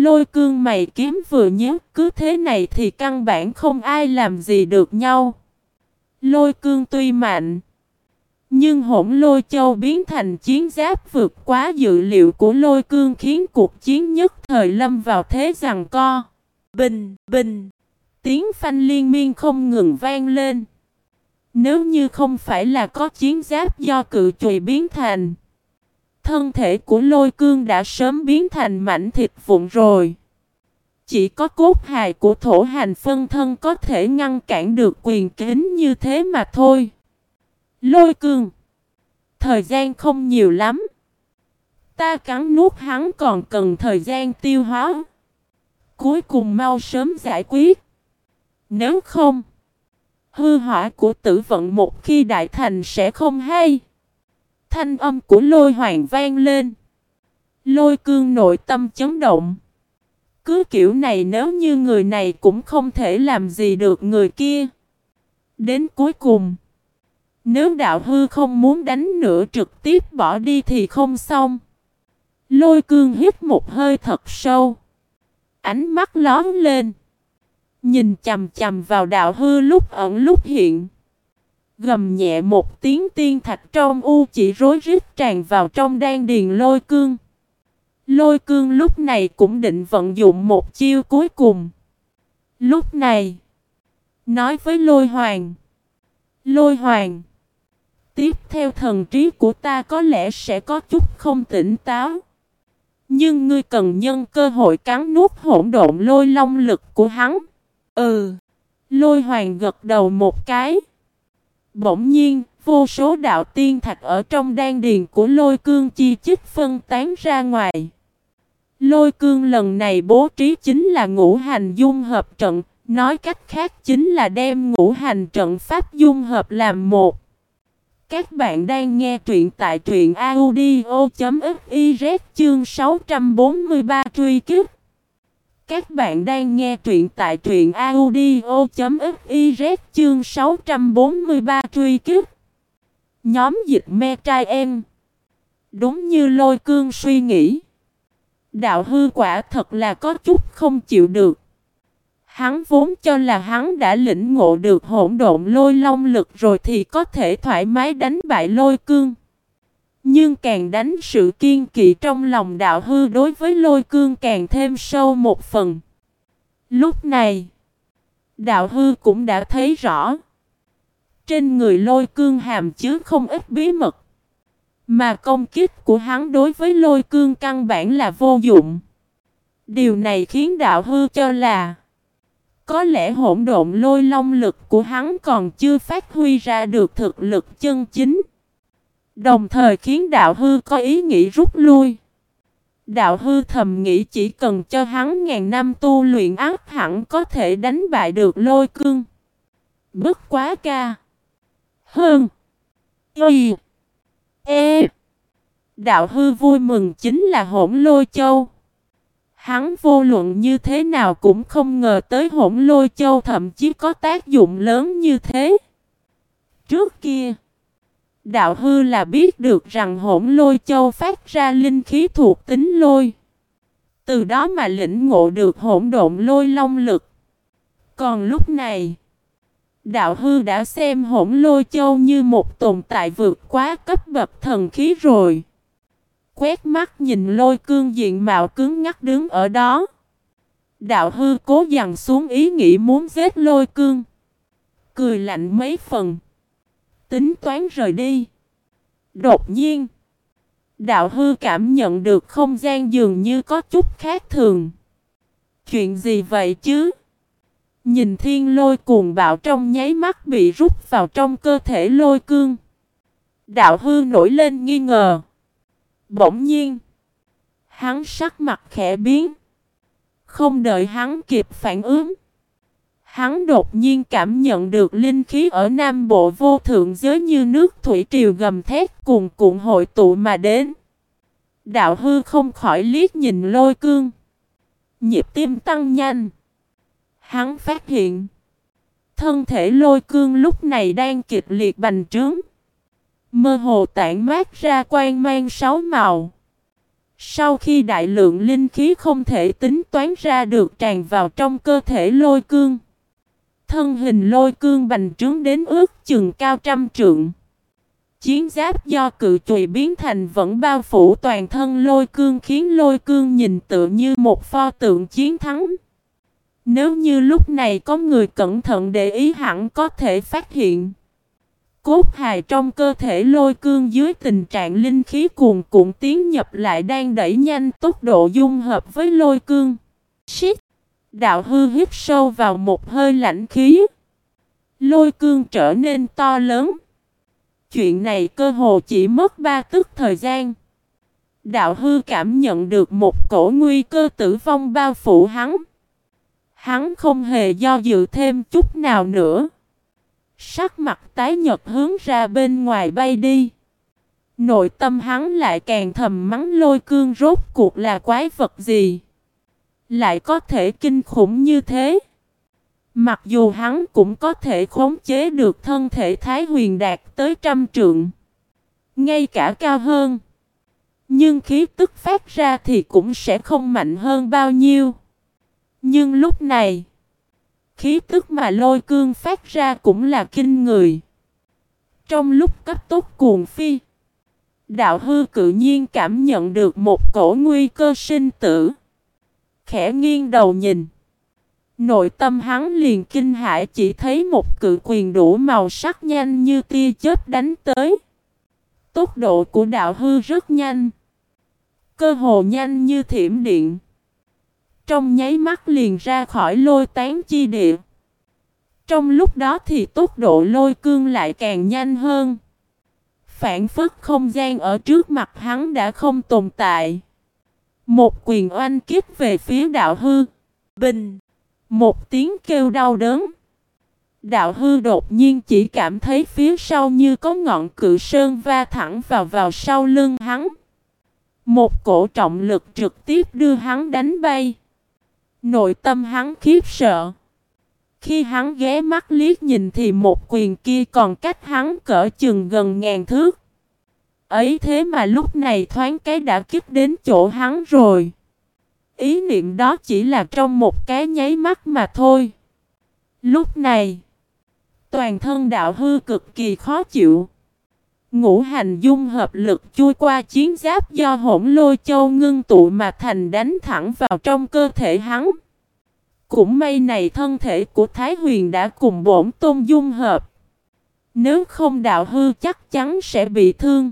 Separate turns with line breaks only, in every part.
Lôi cương mày kiếm vừa nhớ cứ thế này thì căn bản không ai làm gì được nhau. Lôi cương tuy mạnh. Nhưng hỗn lôi châu biến thành chiến giáp vượt quá dự liệu của lôi cương khiến cuộc chiến nhất thời lâm vào thế rằng co. Bình, bình, tiếng phanh liên miên không ngừng vang lên. Nếu như không phải là có chiến giáp do cự trùy biến thành. Thân thể của lôi cương đã sớm biến thành mảnh thịt vụn rồi. Chỉ có cốt hài của thổ hành phân thân có thể ngăn cản được quyền kính như thế mà thôi. Lôi cương. Thời gian không nhiều lắm. Ta cắn nuốt hắn còn cần thời gian tiêu hóa. Cuối cùng mau sớm giải quyết. Nếu không, hư hỏa của tử vận một khi đại thành sẽ không hay. Thanh âm của lôi hoàng vang lên. Lôi cương nội tâm chấn động. Cứ kiểu này nếu như người này cũng không thể làm gì được người kia. Đến cuối cùng. Nếu đạo hư không muốn đánh nữa trực tiếp bỏ đi thì không xong. Lôi cương hít một hơi thật sâu. Ánh mắt lóm lên. Nhìn chầm chầm vào đạo hư lúc ẩn lúc hiện. Gầm nhẹ một tiếng tiên thạch trong u chỉ rối rít tràn vào trong đan điền lôi cương. Lôi cương lúc này cũng định vận dụng một chiêu cuối cùng. Lúc này, nói với lôi hoàng. Lôi hoàng, tiếp theo thần trí của ta có lẽ sẽ có chút không tỉnh táo. Nhưng ngươi cần nhân cơ hội cắn nuốt hỗn độn lôi long lực của hắn. Ừ, lôi hoàng gật đầu một cái. Bỗng nhiên, vô số đạo tiên thạch ở trong đan điền của lôi cương chi chích phân tán ra ngoài. Lôi cương lần này bố trí chính là ngũ hành dung hợp trận, nói cách khác chính là đem ngũ hành trận pháp dung hợp làm một. Các bạn đang nghe truyện tại truyện audio.fiz chương 643 truy kích. Các bạn đang nghe truyện tại truyện audio.fiz chương 643 truy kích. Nhóm dịch me trai em. Đúng như lôi cương suy nghĩ. Đạo hư quả thật là có chút không chịu được. Hắn vốn cho là hắn đã lĩnh ngộ được hỗn độn lôi long lực rồi thì có thể thoải mái đánh bại lôi cương. Nhưng càng đánh sự kiên kỵ trong lòng đạo hư đối với lôi cương càng thêm sâu một phần. Lúc này, đạo hư cũng đã thấy rõ. Trên người lôi cương hàm chứa không ít bí mật. Mà công kích của hắn đối với lôi cương căn bản là vô dụng. Điều này khiến đạo hư cho là Có lẽ hỗn độn lôi long lực của hắn còn chưa phát huy ra được thực lực chân chính. Đồng thời khiến đạo hư có ý nghĩ rút lui. Đạo hư thầm nghĩ chỉ cần cho hắn ngàn năm tu luyện ác hẳn có thể đánh bại được lôi cương. Bất quá ca. Hơn. Y. E. Đạo hư vui mừng chính là hỗn lôi châu. Hắn vô luận như thế nào cũng không ngờ tới hỗn lôi châu thậm chí có tác dụng lớn như thế. Trước kia. Đạo hư là biết được rằng hỗn lôi châu phát ra linh khí thuộc tính lôi. Từ đó mà lĩnh ngộ được hỗn độn lôi long lực. Còn lúc này, đạo hư đã xem hỗn lôi châu như một tồn tại vượt quá cấp bậc thần khí rồi. Quét mắt nhìn lôi cương diện mạo cứng ngắc đứng ở đó. Đạo hư cố dằn xuống ý nghĩ muốn giết lôi cương. Cười lạnh mấy phần tính toán rời đi. Đột nhiên, đạo hư cảm nhận được không gian dường như có chút khác thường. Chuyện gì vậy chứ? Nhìn thiên lôi cuồng bạo trong nháy mắt bị rút vào trong cơ thể lôi cương. Đạo hư nổi lên nghi ngờ. Bỗng nhiên, hắn sắc mặt khẽ biến. Không đợi hắn kịp phản ứng. Hắn đột nhiên cảm nhận được linh khí ở Nam Bộ vô thượng giới như nước thủy triều gầm thét cùng cuộn hội tụ mà đến. Đạo hư không khỏi liếc nhìn lôi cương. Nhịp tim tăng nhanh. Hắn phát hiện. Thân thể lôi cương lúc này đang kịch liệt bành trướng. Mơ hồ tản mát ra quang mang sáu màu. Sau khi đại lượng linh khí không thể tính toán ra được tràn vào trong cơ thể lôi cương. Thân hình lôi cương bành trướng đến ước chừng cao trăm trượng. Chiến giáp do cự chùy biến thành vẫn bao phủ toàn thân lôi cương khiến lôi cương nhìn tựa như một pho tượng chiến thắng. Nếu như lúc này có người cẩn thận để ý hẳn có thể phát hiện. Cốt hài trong cơ thể lôi cương dưới tình trạng linh khí cuồn cuộn tiến nhập lại đang đẩy nhanh tốc độ dung hợp với lôi cương. Shit! Đạo hư hít sâu vào một hơi lạnh khí. Lôi cương trở nên to lớn. Chuyện này cơ hồ chỉ mất ba tức thời gian. Đạo hư cảm nhận được một cổ nguy cơ tử vong bao phủ hắn. Hắn không hề do dự thêm chút nào nữa. Sắc mặt tái nhật hướng ra bên ngoài bay đi. Nội tâm hắn lại càng thầm mắng lôi cương rốt cuộc là quái vật gì. Lại có thể kinh khủng như thế. Mặc dù hắn cũng có thể khống chế được thân thể Thái Huyền đạt tới trăm trượng. Ngay cả cao hơn. Nhưng khí tức phát ra thì cũng sẽ không mạnh hơn bao nhiêu. Nhưng lúc này, khí tức mà lôi cương phát ra cũng là kinh người. Trong lúc cấp tốc cuồng phi, đạo hư cự nhiên cảm nhận được một cổ nguy cơ sinh tử. Khẽ nghiêng đầu nhìn. Nội tâm hắn liền kinh hãi, chỉ thấy một cự quyền đủ màu sắc nhanh như tia chớp đánh tới. Tốc độ của đạo hư rất nhanh. Cơ hồ nhanh như thiểm điện. Trong nháy mắt liền ra khỏi lôi tán chi địa. Trong lúc đó thì tốc độ lôi cương lại càng nhanh hơn. Phản phất không gian ở trước mặt hắn đã không tồn tại. Một quyền oanh kiếp về phía đạo hư. Bình. Một tiếng kêu đau đớn. Đạo hư đột nhiên chỉ cảm thấy phía sau như có ngọn cự sơn va thẳng vào vào sau lưng hắn. Một cổ trọng lực trực tiếp đưa hắn đánh bay. Nội tâm hắn khiếp sợ. Khi hắn ghé mắt liếc nhìn thì một quyền kia còn cách hắn cỡ chừng gần ngàn thước. Ấy thế mà lúc này thoáng cái đã kích đến chỗ hắn rồi. Ý niệm đó chỉ là trong một cái nháy mắt mà thôi. Lúc này, toàn thân đạo hư cực kỳ khó chịu. Ngũ hành dung hợp lực chui qua chiến giáp do hỗn lôi châu ngưng tụ mà thành đánh thẳng vào trong cơ thể hắn. Cũng may này thân thể của Thái Huyền đã cùng bổn tôn dung hợp. Nếu không đạo hư chắc chắn sẽ bị thương.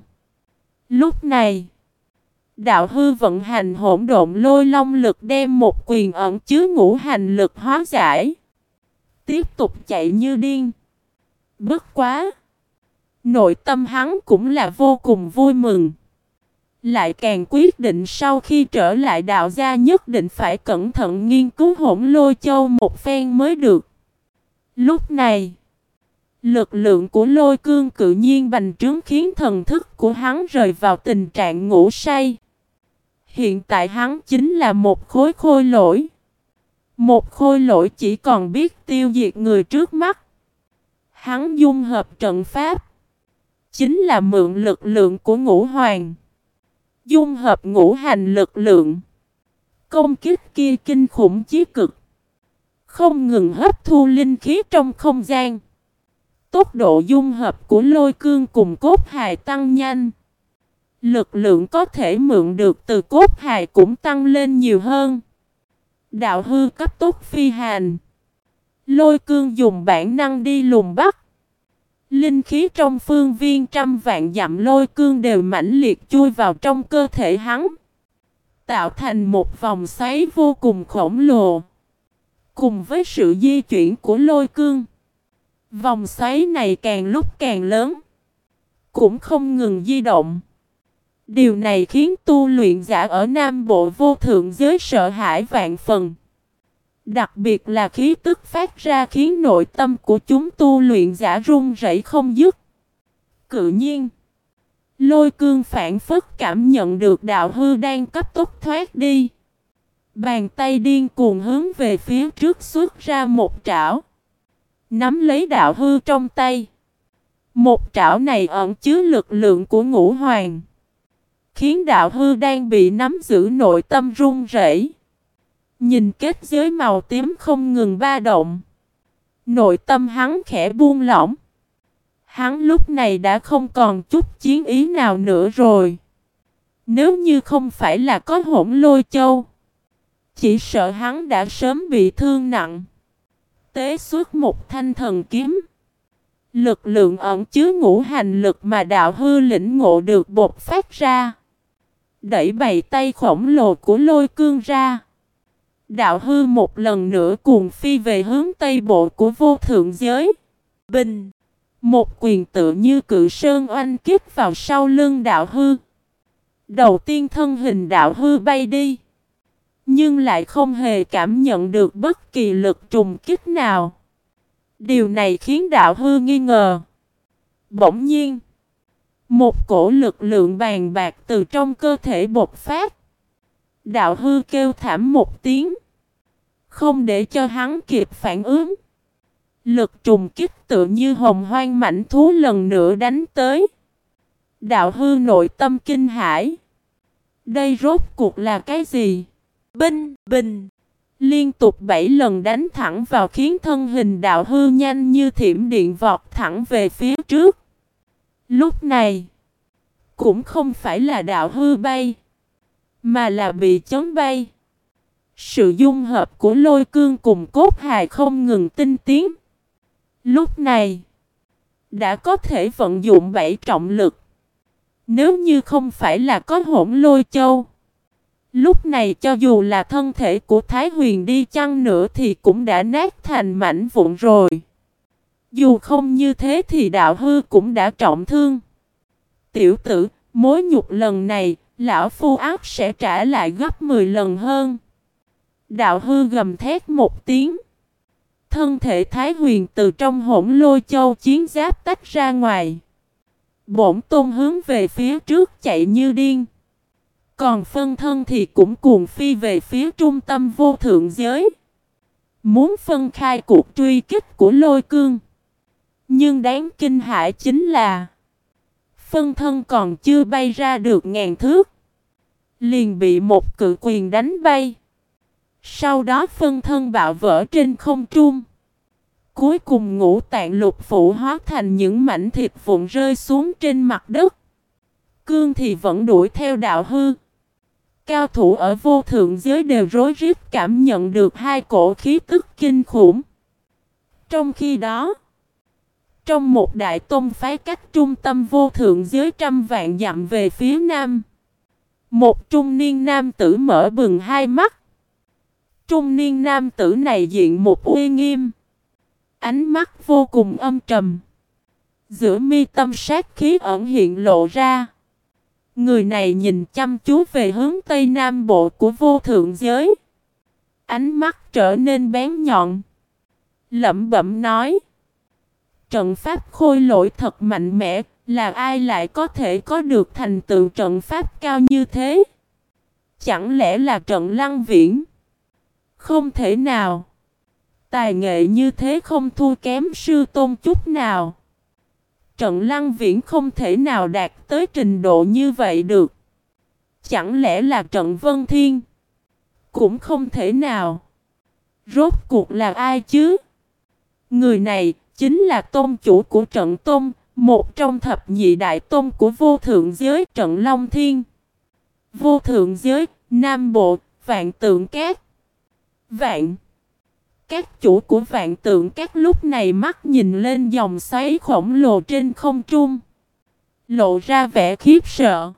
Lúc này, đạo hư vận hành hỗn độn lôi long lực đem một quyền ẩn chứa ngũ hành lực hóa giải. Tiếp tục chạy như điên. Bất quá! Nội tâm hắn cũng là vô cùng vui mừng. Lại càng quyết định sau khi trở lại đạo gia nhất định phải cẩn thận nghiên cứu hỗn lôi châu một phen mới được. Lúc này, lực lượng của lôi cương cự nhiên bành trướng khiến thần thức của hắn rời vào tình trạng ngủ say. Hiện tại hắn chính là một khối khôi lỗi. Một khôi lỗi chỉ còn biết tiêu diệt người trước mắt. Hắn dung hợp trận pháp chính là mượn lực lượng của ngũ hoàng. Dung hợp ngũ hành lực lượng. Công kích kia kinh khủng chí cực. Không ngừng hấp thu linh khí trong không gian. Tốc độ dung hợp của lôi cương cùng cốt hài tăng nhanh. Lực lượng có thể mượn được từ cốt hài cũng tăng lên nhiều hơn. Đạo hư cấp tốc phi hành. Lôi cương dùng bản năng đi lùng bắt. Linh khí trong phương viên trăm vạn dặm lôi cương đều mãnh liệt chui vào trong cơ thể hắn. Tạo thành một vòng xoáy vô cùng khổng lồ. Cùng với sự di chuyển của lôi cương. Vòng xoáy này càng lúc càng lớn. Cũng không ngừng di động. Điều này khiến tu luyện giả ở Nam Bộ vô thượng giới sợ hãi vạn phần. Đặc biệt là khí tức phát ra khiến nội tâm của chúng tu luyện giả run rẩy không dứt. Cự nhiên, lôi cương phản phất cảm nhận được đạo hư đang cấp tốc thoát đi. Bàn tay điên cuồng hướng về phía trước xuất ra một trảo. Nắm lấy đạo hư trong tay. Một trảo này ẩn chứa lực lượng của ngũ hoàng. khiến đạo hư đang bị nắm giữ nội tâm run rẩy. Nhìn kết giới màu tím không ngừng ba động. Nội tâm hắn khẽ buông lỏng. Hắn lúc này đã không còn chút chiến ý nào nữa rồi. Nếu như không phải là có hỗn lôi châu. Chỉ sợ hắn đã sớm bị thương nặng. Tế xuất một thanh thần kiếm. Lực lượng ẩn chứa ngũ hành lực mà đạo hư lĩnh ngộ được bột phát ra. Đẩy bày tay khổng lồ của lôi cương ra. Đạo hư một lần nữa cuồng phi về hướng tây bộ của vô thượng giới. Bình. Một quyền tự như cự sơn oanh kích vào sau lưng đạo hư. Đầu tiên thân hình đạo hư bay đi. Nhưng lại không hề cảm nhận được bất kỳ lực trùng kích nào. Điều này khiến đạo hư nghi ngờ. Bỗng nhiên. Một cổ lực lượng bàn bạc từ trong cơ thể bột phát. Đạo hư kêu thảm một tiếng. Không để cho hắn kịp phản ứng. Lực trùng kích tự như hồng hoang mảnh thú lần nữa đánh tới. Đạo hư nội tâm kinh hãi. Đây rốt cuộc là cái gì? Binh, bình. Liên tục bảy lần đánh thẳng vào khiến thân hình đạo hư nhanh như thiểm điện vọt thẳng về phía trước. Lúc này, cũng không phải là đạo hư bay, mà là bị chấn bay. Sự dung hợp của lôi cương cùng cốt hài không ngừng tinh tiến. Lúc này, đã có thể vận dụng bảy trọng lực. Nếu như không phải là có hỗn lôi châu, lúc này cho dù là thân thể của Thái Huyền đi chăng nữa thì cũng đã nát thành mảnh vụn rồi. Dù không như thế thì đạo hư cũng đã trọng thương. Tiểu tử, mối nhục lần này, lão phu ác sẽ trả lại gấp 10 lần hơn. Đạo hư gầm thét một tiếng. Thân thể Thái Huyền từ trong hỗn lôi châu chiến giáp tách ra ngoài. Bổn tôn hướng về phía trước chạy như điên. Còn phân thân thì cũng cuồng phi về phía trung tâm vô thượng giới. Muốn phân khai cuộc truy kích của lôi cương. Nhưng đáng kinh hãi chính là, Phân thân còn chưa bay ra được ngàn thước. Liền bị một cự quyền đánh bay. Sau đó phân thân bạo vỡ trên không trung. Cuối cùng ngũ tạng lục phủ hóa thành những mảnh thịt vụn rơi xuống trên mặt đất. Cương thì vẫn đuổi theo đạo hư. Cao thủ ở vô thượng giới đều rối rít cảm nhận được hai cổ khí tức kinh khủng Trong khi đó, trong một đại tôn phái cách trung tâm vô thượng giới trăm vạn dặm về phía nam. Một trung niên nam tử mở bừng hai mắt. Trung niên nam tử này diện một uy nghiêm. Ánh mắt vô cùng âm trầm. Giữa mi tâm sát khí ẩn hiện lộ ra. Người này nhìn chăm chú về hướng tây nam bộ của vô thượng giới. Ánh mắt trở nên bén nhọn. Lẩm bẩm nói. Trận pháp khôi lỗi thật mạnh mẽ, là ai lại có thể có được thành tựu trận pháp cao như thế? Chẳng lẽ là trận lăng viễn? Không thể nào. Tài nghệ như thế không thua kém sư tôn chút nào. Trận lăng viễn không thể nào đạt tới trình độ như vậy được. Chẳng lẽ là trận vân thiên? Cũng không thể nào. Rốt cuộc là ai chứ? Người này chính là tôn chủ của trận tôn, một trong thập nhị đại tôn của vô thượng giới trận Long Thiên. Vô thượng giới, Nam Bộ, Vạn Tượng Cát. Vạn. Các chủ của vạn tượng các lúc này mắt nhìn lên dòng xoáy khổng lồ trên không trung. Lộ ra vẻ khiếp sợ.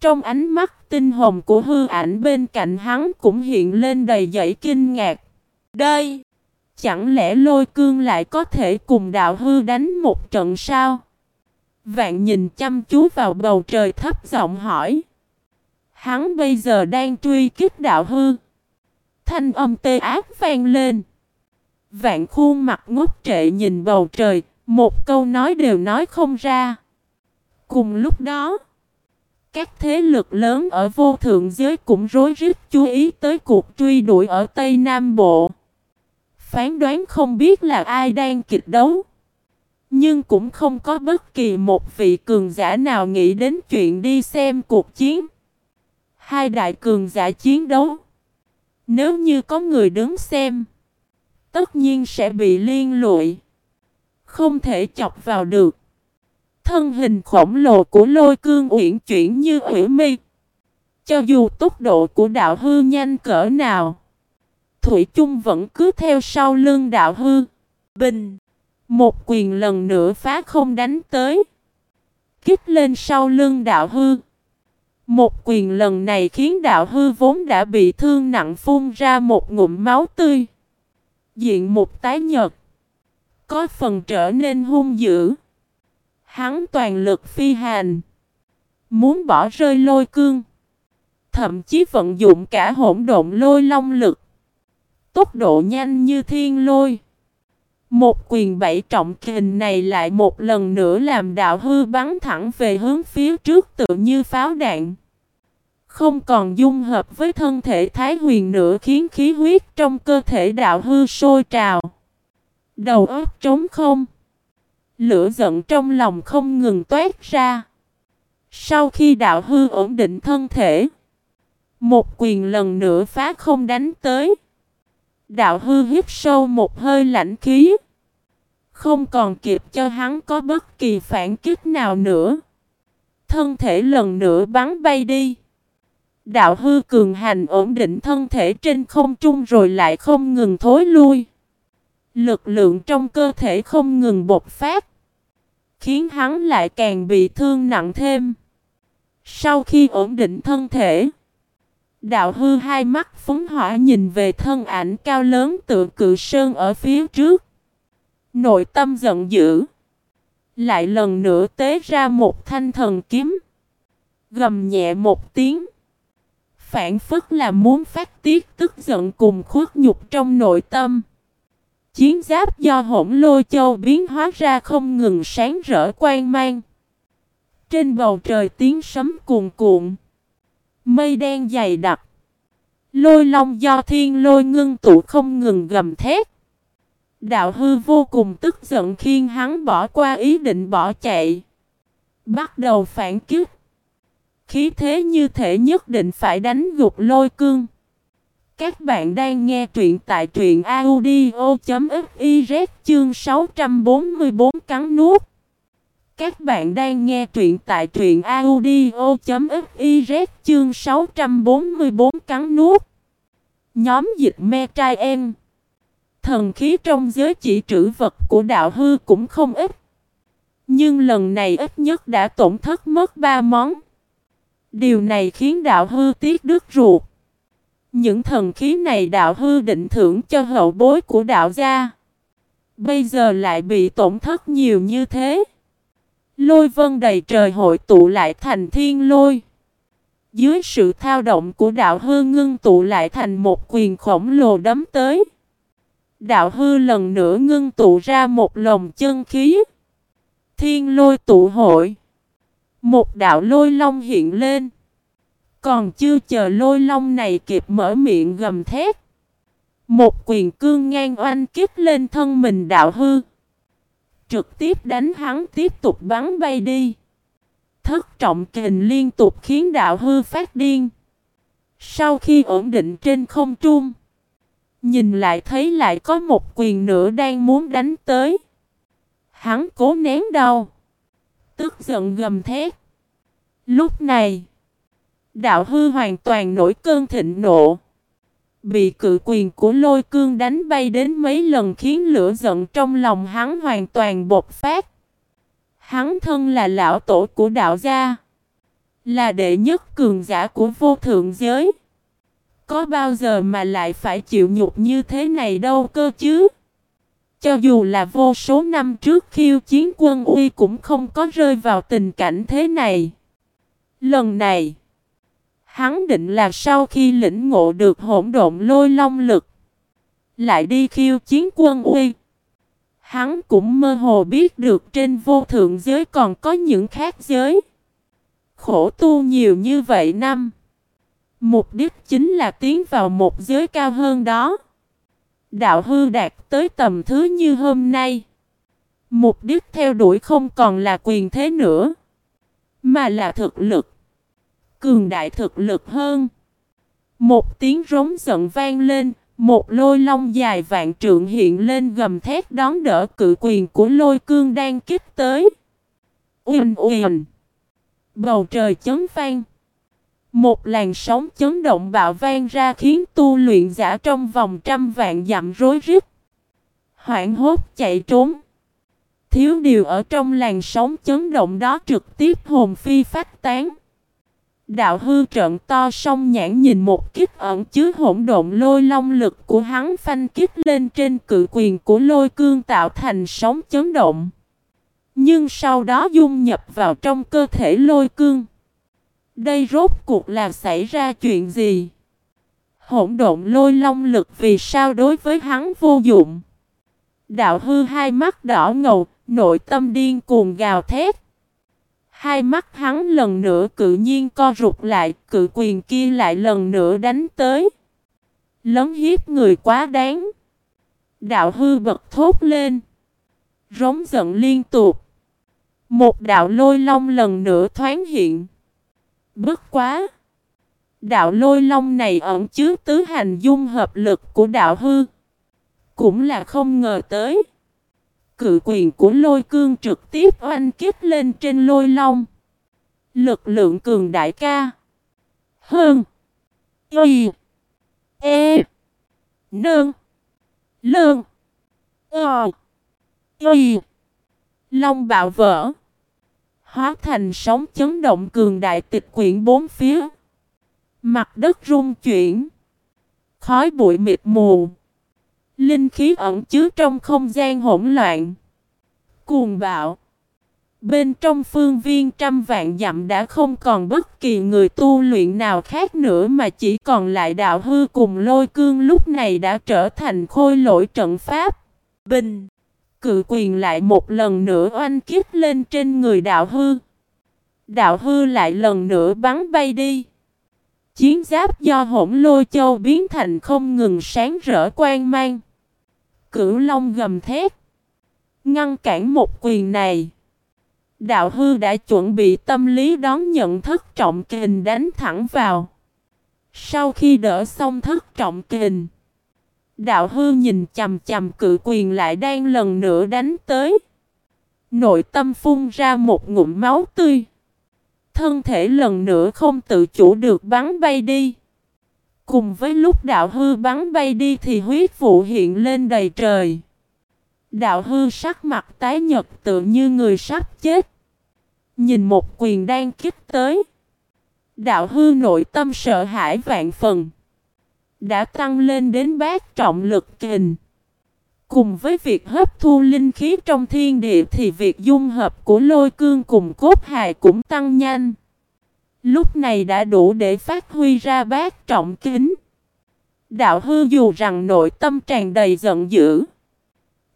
Trong ánh mắt tinh hồng của hư ảnh bên cạnh hắn cũng hiện lên đầy dẫy kinh ngạc. Đây! Chẳng lẽ lôi cương lại có thể cùng đạo hư đánh một trận sao? Vạn nhìn chăm chú vào bầu trời thấp giọng hỏi. Hắn bây giờ đang truy kích đạo hư. Thanh âm tê ác vang lên. Vạn khuôn mặt ngốc trệ nhìn bầu trời, một câu nói đều nói không ra. Cùng lúc đó, các thế lực lớn ở vô thượng giới cũng rối rít chú ý tới cuộc truy đuổi ở Tây Nam Bộ phán đoán không biết là ai đang kịch đấu. Nhưng cũng không có bất kỳ một vị cường giả nào nghĩ đến chuyện đi xem cuộc chiến. Hai đại cường giả chiến đấu. Nếu như có người đứng xem, tất nhiên sẽ bị liên lụy. Không thể chọc vào được. Thân hình khổng lồ của lôi cương uyển chuyển như ủy mi. Cho dù tốc độ của đạo hư nhanh cỡ nào, Thủy chung vẫn cứ theo sau lưng đạo hư. Bình! Một quyền lần nữa phá không đánh tới. Kích lên sau lưng đạo hư. Một quyền lần này khiến đạo hư vốn đã bị thương nặng phun ra một ngụm máu tươi. Diện một tái nhật. Có phần trở nên hung dữ. Hắn toàn lực phi hành. Muốn bỏ rơi lôi cương. Thậm chí vận dụng cả hỗn độn lôi long lực. Tốc độ nhanh như thiên lôi. Một quyền bảy trọng kình này lại một lần nữa làm đạo hư bắn thẳng về hướng phía trước tự như pháo đạn. Không còn dung hợp với thân thể thái huyền nữa khiến khí huyết trong cơ thể đạo hư sôi trào. Đầu óc trống không. Lửa giận trong lòng không ngừng toát ra. Sau khi đạo hư ổn định thân thể, một quyền lần nữa phá không đánh tới. Đạo hư hít sâu một hơi lạnh khí. Không còn kịp cho hắn có bất kỳ phản kích nào nữa. Thân thể lần nữa bắn bay đi. Đạo hư cường hành ổn định thân thể trên không trung rồi lại không ngừng thối lui. Lực lượng trong cơ thể không ngừng bộc phát. Khiến hắn lại càng bị thương nặng thêm. Sau khi ổn định thân thể. Đạo hư hai mắt phúng hỏa nhìn về thân ảnh cao lớn tựa cự sơn ở phía trước. Nội tâm giận dữ. Lại lần nữa tế ra một thanh thần kiếm. Gầm nhẹ một tiếng. Phản phức là muốn phát tiết tức giận cùng khuất nhục trong nội tâm. Chiến giáp do hỗn lôi châu biến hóa ra không ngừng sáng rỡ quang mang. Trên bầu trời tiếng sấm cuồn cuộn. Mây đen dày đặc. Lôi long do thiên lôi ngưng tụ không ngừng gầm thét. Đạo hư vô cùng tức giận khiên hắn bỏ qua ý định bỏ chạy. Bắt đầu phản kích. Khí thế như thể nhất định phải đánh gục lôi cương. Các bạn đang nghe truyện tại truyện audio.fiz chương 644 cắn nuốt. Các bạn đang nghe truyện tại truyện audio.fiz chương 644 cắn nuốt. Nhóm dịch me trai em. Thần khí trong giới chỉ trữ vật của đạo hư cũng không ít. Nhưng lần này ít nhất đã tổn thất mất ba món. Điều này khiến đạo hư tiếc đứt ruột. Những thần khí này đạo hư định thưởng cho hậu bối của đạo gia. Bây giờ lại bị tổn thất nhiều như thế. Lôi vân đầy trời hội tụ lại thành thiên lôi. Dưới sự thao động của đạo hư ngưng tụ lại thành một quyền khổng lồ đấm tới. Đạo hư lần nữa ngưng tụ ra một lồng chân khí. Thiên lôi tụ hội. Một đạo lôi long hiện lên. Còn chưa chờ lôi long này kịp mở miệng gầm thét. Một quyền cương ngang oanh kích lên thân mình đạo hư. Trực tiếp đánh hắn tiếp tục bắn bay đi. Thất trọng kình liên tục khiến đạo hư phát điên. Sau khi ổn định trên không trung. Nhìn lại thấy lại có một quyền nữa đang muốn đánh tới. Hắn cố nén đau. Tức giận gầm thét. Lúc này. Đạo hư hoàn toàn nổi cơn thịnh nộ. Bị cự quyền của lôi cương đánh bay đến mấy lần khiến lửa giận trong lòng hắn hoàn toàn bột phát. Hắn thân là lão tổ của đạo gia. Là đệ nhất cường giả của vô thượng giới. Có bao giờ mà lại phải chịu nhục như thế này đâu cơ chứ? Cho dù là vô số năm trước khiêu chiến quân uy cũng không có rơi vào tình cảnh thế này. Lần này, hắn định là sau khi lĩnh ngộ được hỗn độn lôi long lực, lại đi khiêu chiến quân uy. Hắn cũng mơ hồ biết được trên vô thượng giới còn có những khác giới. Khổ tu nhiều như vậy năm. Mục đích chính là tiến vào một giới cao hơn đó. Đạo hư đạt tới tầm thứ như hôm nay. Mục đích theo đuổi không còn là quyền thế nữa, mà là thực lực. Cường đại thực lực hơn. Một tiếng rống giận vang lên, một lôi long dài vạn trượng hiện lên gầm thét đón đỡ cự quyền của lôi cương đang kích tới. Uyên uyên. Bầu trời chấn vang. Một làn sóng chấn động bạo vang ra khiến tu luyện giả trong vòng trăm vạn dặm rối rít. Hoảng hốt chạy trốn. Thiếu điều ở trong làn sóng chấn động đó trực tiếp hồn phi phách tán. Đạo hư trận to song nhãn nhìn một kích ẩn chứa hỗn độn lôi long lực của hắn phanh kích lên trên cự quyền của lôi cương tạo thành sóng chấn động. Nhưng sau đó dung nhập vào trong cơ thể lôi cương. Đây rốt cuộc là xảy ra chuyện gì? Hỗn độn lôi long lực vì sao đối với hắn vô dụng? Đạo hư hai mắt đỏ ngầu, nội tâm điên cuồng gào thét. Hai mắt hắn lần nữa cự nhiên co rụt lại, cự quyền kia lại lần nữa đánh tới. Lấn hiếp người quá đáng. Đạo hư bật thốt lên. Rống giận liên tục. Một đạo lôi long lần nữa thoáng hiện. Bất quá. Đạo lôi long này ẩn chứa tứ hành dung hợp lực của đạo hư. Cũng là không ngờ tới. Cự quyền của lôi cương trực tiếp oanh kiếp lên trên lôi long. Lực lượng cường đại ca. Hơn. Y. E. Nương. Lương. Ờ. Y. Long bạo vỡ. Hóa thành sóng chấn động cường đại tịch quyển bốn phía. Mặt đất rung chuyển. Khói bụi mịt mù. Linh khí ẩn chứa trong không gian hỗn loạn. Cuồng bạo. Bên trong phương viên trăm vạn dặm đã không còn bất kỳ người tu luyện nào khác nữa mà chỉ còn lại đạo hư cùng lôi cương lúc này đã trở thành khôi lỗi trận pháp. Bình. Cự quyền lại một lần nữa oanh kiếp lên trên người đạo hư. Đạo hư lại lần nữa bắn bay đi. Chiến giáp do hỗn lôi châu biến thành không ngừng sáng rỡ quang mang. Cửu long gầm thét. Ngăn cản một quyền này. Đạo hư đã chuẩn bị tâm lý đón nhận thất trọng kình đánh thẳng vào. Sau khi đỡ xong thất trọng kình. Đạo hư nhìn chầm chầm cự quyền lại đang lần nữa đánh tới. Nội tâm phun ra một ngụm máu tươi. Thân thể lần nữa không tự chủ được bắn bay đi. Cùng với lúc đạo hư bắn bay đi thì huyết vụ hiện lên đầy trời. Đạo hư sắc mặt tái nhật tự như người sắp chết. Nhìn một quyền đang kích tới. Đạo hư nội tâm sợ hãi vạn phần. Đã tăng lên đến bát trọng lực kình. Cùng với việc hấp thu linh khí trong thiên địa thì việc dung hợp của lôi cương cùng cốt hài cũng tăng nhanh. Lúc này đã đủ để phát huy ra bát trọng kính. Đạo hư dù rằng nội tâm tràn đầy giận dữ.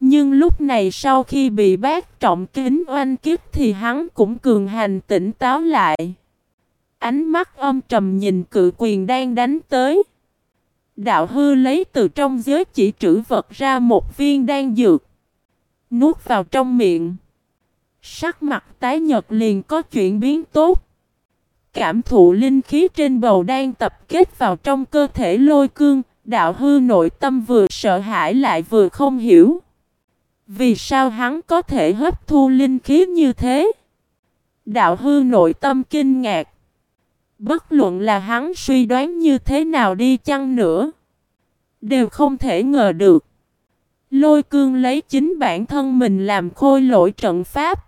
Nhưng lúc này sau khi bị bác trọng kính oanh kiếp thì hắn cũng cường hành tỉnh táo lại. Ánh mắt âm trầm nhìn cự quyền đang đánh tới. Đạo hư lấy từ trong giới chỉ trữ vật ra một viên đan dược. Nuốt vào trong miệng. Sắc mặt tái nhật liền có chuyển biến tốt. Cảm thụ linh khí trên bầu đang tập kết vào trong cơ thể lôi cương. Đạo hư nội tâm vừa sợ hãi lại vừa không hiểu. Vì sao hắn có thể hấp thu linh khí như thế? Đạo hư nội tâm kinh ngạc. Bất luận là hắn suy đoán như thế nào đi chăng nữa. Đều không thể ngờ được. Lôi cương lấy chính bản thân mình làm khôi lỗi trận pháp.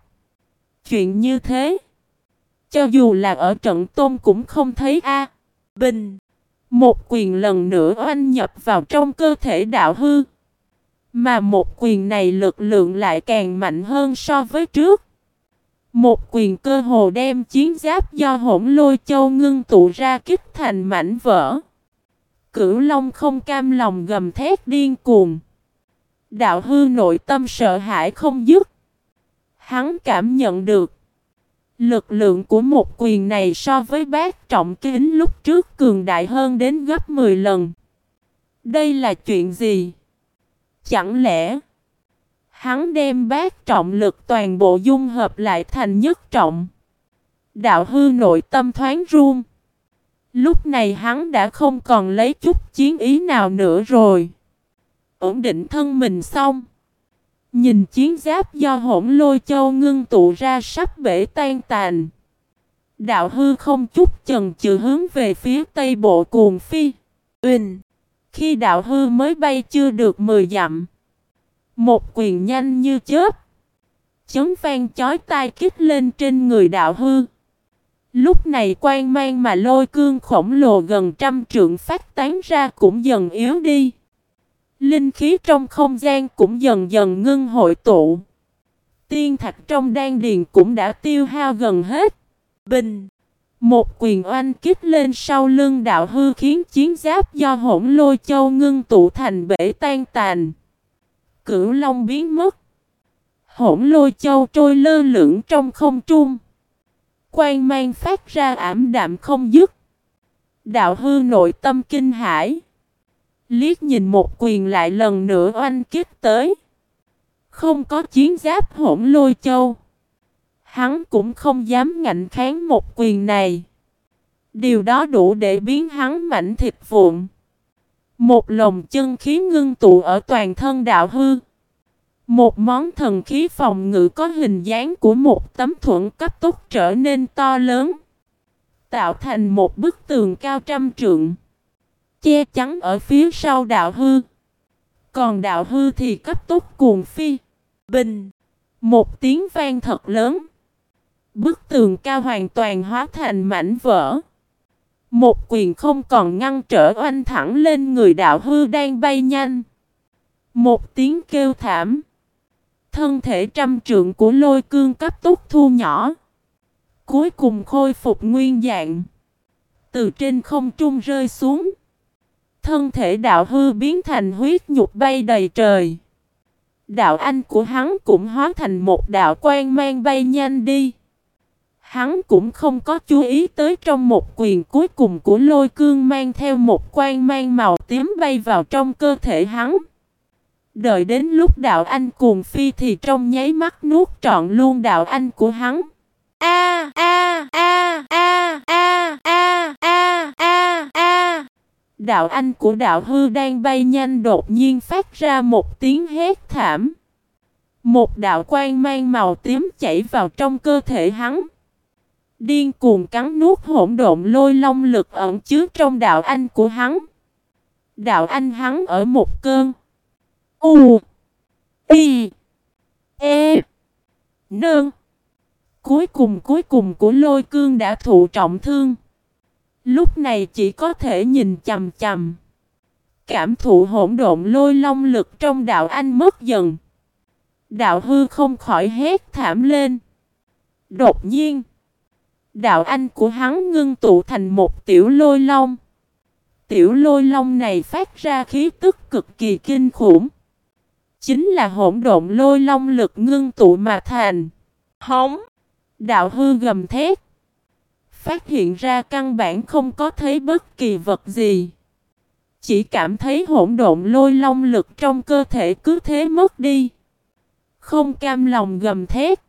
Chuyện như thế. Cho dù là ở trận tôn cũng không thấy a Bình. Một quyền lần nữa oanh nhập vào trong cơ thể đạo hư. Mà một quyền này lực lượng lại càng mạnh hơn so với trước. Một quyền cơ hồ đem chiến giáp do hỗn lôi châu ngưng tụ ra kích thành mảnh vỡ. Cửu Long không cam lòng gầm thét điên cuồng. Đạo hư nội tâm sợ hãi không dứt. Hắn cảm nhận được. Lực lượng của một quyền này so với bát trọng kính lúc trước cường đại hơn đến gấp 10 lần. Đây là chuyện gì? Chẳng lẽ Hắn đem bát trọng lực toàn bộ dung hợp lại thành nhất trọng. Đạo hư nội tâm thoáng run. Lúc này hắn đã không còn lấy chút chiến ý nào nữa rồi. Ổn định thân mình xong. Nhìn chiến giáp do hỗn lôi châu ngưng tụ ra sắp bể tan tàn. Đạo hư không chút chần chừ hướng về phía tây bộ cuồng phi. Uỳnh. Khi đạo hư mới bay chưa được 10 dặm. Một quyền nhanh như chớp. Chấn vang chói tai kích lên trên người đạo hư. Lúc này quan mang mà lôi cương khổng lồ gần trăm trượng phát tán ra cũng dần yếu đi. Linh khí trong không gian cũng dần dần ngưng hội tụ. Tiên thạch trong đan điền cũng đã tiêu hao gần hết. Bình. Một quyền oanh kích lên sau lưng đạo hư khiến chiến giáp do hỗn lôi châu ngưng tụ thành bể tan tàn. Cửu long biến mất. Hỗn lôi châu trôi lơ lửng trong không trung. Quang mang phát ra ảm đạm không dứt. Đạo hư nội tâm kinh hãi Liếc nhìn một quyền lại lần nữa oanh kích tới. Không có chiến giáp hỗn lôi châu. Hắn cũng không dám ngạnh kháng một quyền này. Điều đó đủ để biến hắn mảnh thịt vụn. Một lồng chân khí ngưng tụ ở toàn thân đạo hư. Một món thần khí phòng ngự có hình dáng của một tấm thuẫn cấp tốc trở nên to lớn. Tạo thành một bức tường cao trăm trượng. Che chắn ở phía sau đạo hư. Còn đạo hư thì cấp tốc cuồng phi. Bình. Một tiếng vang thật lớn. Bức tường cao hoàn toàn hóa thành mảnh vỡ. Một quyền không còn ngăn trở oanh thẳng lên người đạo hư đang bay nhanh. Một tiếng kêu thảm. Thân thể trăm trượng của lôi cương cấp tốc thu nhỏ. Cuối cùng khôi phục nguyên dạng. Từ trên không trung rơi xuống. Thân thể đạo hư biến thành huyết nhục bay đầy trời. Đạo anh của hắn cũng hóa thành một đạo quan mang bay nhanh đi. Hắn cũng không có chú ý tới trong một quyền cuối cùng của lôi cương mang theo một quan mang màu tím bay vào trong cơ thể hắn. Đợi đến lúc đạo anh cuồng phi thì trong nháy mắt nuốt trọn luôn đạo anh của hắn. A a a a a a a a a Đạo anh của đạo hư đang bay nhanh đột nhiên phát ra một tiếng hét thảm. Một đạo quang mang màu tím chảy vào trong cơ thể hắn. Điên cuồng cắn nuốt hỗn độn lôi long lực ẩn chứa trong đạo anh của hắn. Đạo anh hắn ở một cơn. U. Y. E. Nương. Cuối cùng cuối cùng của lôi cương đã thụ trọng thương. Lúc này chỉ có thể nhìn chầm chầm. Cảm thụ hỗn độn lôi long lực trong đạo anh mất dần. Đạo hư không khỏi hét thảm lên. Đột nhiên. Đạo anh của hắn ngưng tụ thành một tiểu lôi long. Tiểu lôi long này phát ra khí tức cực kỳ kinh khủng. Chính là hỗn độn lôi long lực ngưng tụ mà thành. Hống! Đạo hư gầm thét. Phát hiện ra căn bản không có thấy bất kỳ vật gì. Chỉ cảm thấy hỗn độn lôi long lực trong cơ thể cứ thế mất đi. Không cam lòng gầm thét.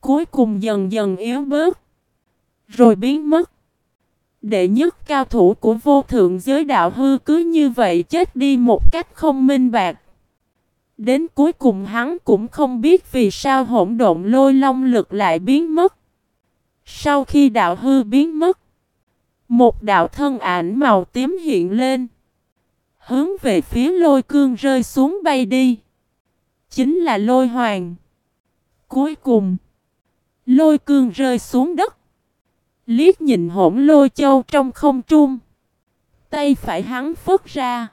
Cuối cùng dần dần yếu bớt. Rồi biến mất. Đệ nhất cao thủ của vô thượng giới đạo hư cứ như vậy chết đi một cách không minh bạc. Đến cuối cùng hắn cũng không biết vì sao hỗn độn lôi long lực lại biến mất. Sau khi đạo hư biến mất, một đạo thân ảnh màu tím hiện lên. Hướng về phía lôi cương rơi xuống bay đi. Chính là lôi hoàng. Cuối cùng, lôi cương rơi xuống đất. Liếc nhìn hỗn lôi châu trong không trung. Tay phải hắn phất ra.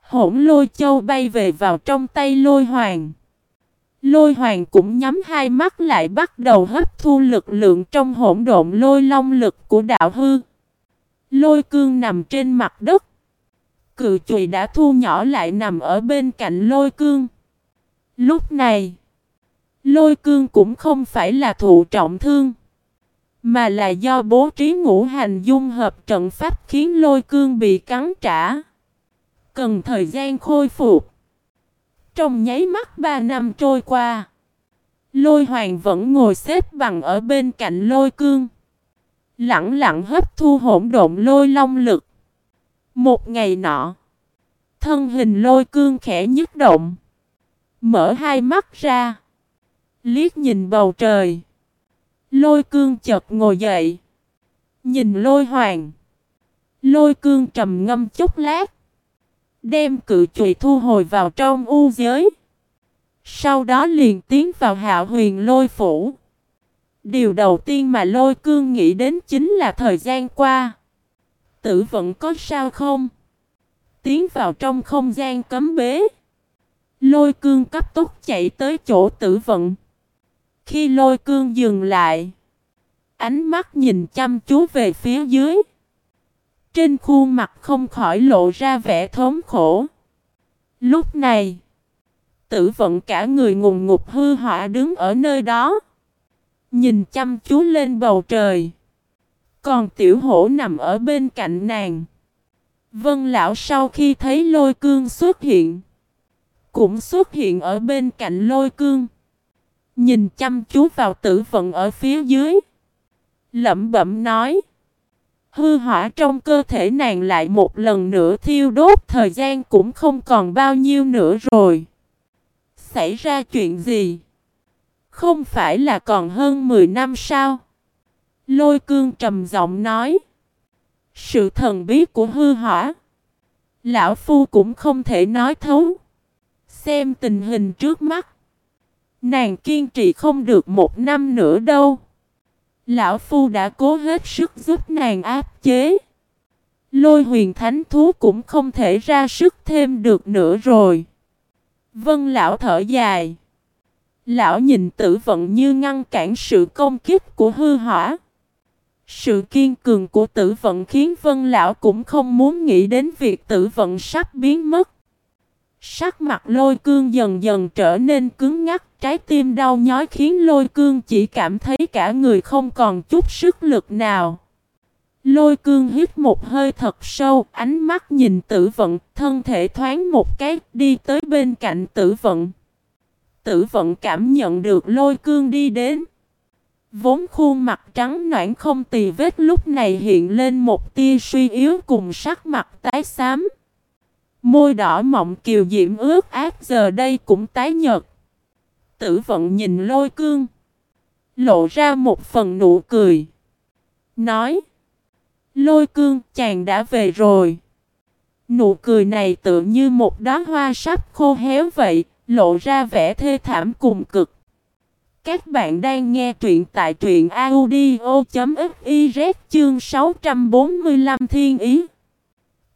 Hỗn lôi châu bay về vào trong tay lôi hoàng. Lôi hoàng cũng nhắm hai mắt lại bắt đầu hấp thu lực lượng trong hỗn độn lôi long lực của đạo hư. Lôi cương nằm trên mặt đất. Cự chùy đã thu nhỏ lại nằm ở bên cạnh lôi cương. Lúc này, lôi cương cũng không phải là thụ trọng thương. Mà là do bố trí ngũ hành dung hợp trận pháp khiến lôi cương bị cắn trả. Cần thời gian khôi phục. Trong nháy mắt ba năm trôi qua. Lôi hoàng vẫn ngồi xếp bằng ở bên cạnh lôi cương. Lặng lặng hấp thu hỗn độn lôi long lực. Một ngày nọ. Thân hình lôi cương khẽ nhức động. Mở hai mắt ra. Liếc nhìn bầu trời. Lôi cương chợt ngồi dậy. Nhìn lôi hoàng. Lôi cương trầm ngâm chút lát. Đem cự chùy thu hồi vào trong u giới. Sau đó liền tiến vào hạo huyền lôi phủ. Điều đầu tiên mà lôi cương nghĩ đến chính là thời gian qua. Tử vận có sao không? Tiến vào trong không gian cấm bế. Lôi cương cấp tốc chạy tới chỗ tử vận. Khi lôi cương dừng lại. Ánh mắt nhìn chăm chú về phía dưới. Trên khuôn mặt không khỏi lộ ra vẻ thống khổ. Lúc này, tử vận cả người ngùng ngục hư họa đứng ở nơi đó. Nhìn chăm chú lên bầu trời. Còn tiểu hổ nằm ở bên cạnh nàng. Vân lão sau khi thấy lôi cương xuất hiện. Cũng xuất hiện ở bên cạnh lôi cương. Nhìn chăm chú vào tử vận ở phía dưới. Lẩm bẩm nói. Hư hỏa trong cơ thể nàng lại một lần nữa thiêu đốt, thời gian cũng không còn bao nhiêu nữa rồi. Xảy ra chuyện gì? Không phải là còn hơn 10 năm sao? Lôi cương trầm giọng nói. Sự thần bí của hư hỏa. Lão Phu cũng không thể nói thấu. Xem tình hình trước mắt. Nàng kiên trì không được một năm nữa đâu. Lão Phu đã cố hết sức giúp nàng áp chế. Lôi huyền thánh thú cũng không thể ra sức thêm được nữa rồi. Vân lão thở dài. Lão nhìn tử vận như ngăn cản sự công kích của hư hỏa. Sự kiên cường của tử vận khiến vân lão cũng không muốn nghĩ đến việc tử vận sắp biến mất. Sắc mặt lôi cương dần dần trở nên cứng ngắc, trái tim đau nhói khiến lôi cương chỉ cảm thấy cả người không còn chút sức lực nào. Lôi cương hít một hơi thật sâu, ánh mắt nhìn tử vận, thân thể thoáng một cái đi tới bên cạnh tử vận. Tử vận cảm nhận được lôi cương đi đến. Vốn khuôn mặt trắng noãn không tì vết lúc này hiện lên một tia suy yếu cùng sắc mặt tái xám. Môi đỏ mọng kiều diễm ướt ác giờ đây cũng tái nhợt. Tử vận nhìn lôi cương. Lộ ra một phần nụ cười. Nói. Lôi cương chàng đã về rồi. Nụ cười này tự như một đóa hoa sắp khô héo vậy, lộ ra vẻ thê thảm cùng cực. Các bạn đang nghe truyện tại truyện audio.fiz chương 645 thiên ý.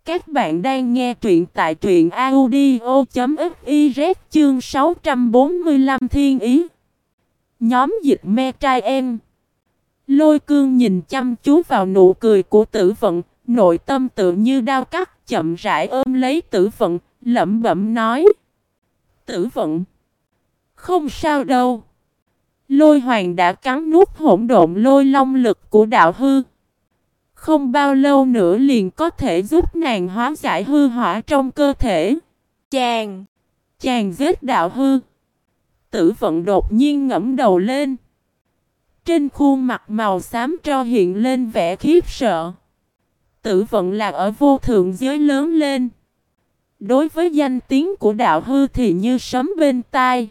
Các bạn đang nghe truyện tại truyện audio.fiz chương 645 thiên ý. Nhóm dịch me trai em. Lôi cương nhìn chăm chú vào nụ cười của tử vận, nội tâm tự như đao cắt chậm rãi ôm lấy tử vận, lẩm bẩm nói. Tử vận. Không sao đâu. Lôi hoàng đã cắn nuốt hỗn độn lôi long lực của đạo hư. Không bao lâu nữa liền có thể giúp nàng hóa giải hư hỏa trong cơ thể. Chàng! Chàng giết đạo hư. Tử vận đột nhiên ngẫm đầu lên. Trên khuôn mặt màu xám cho hiện lên vẻ khiếp sợ. Tử vận là ở vô thượng giới lớn lên. Đối với danh tiếng của đạo hư thì như sấm bên tai.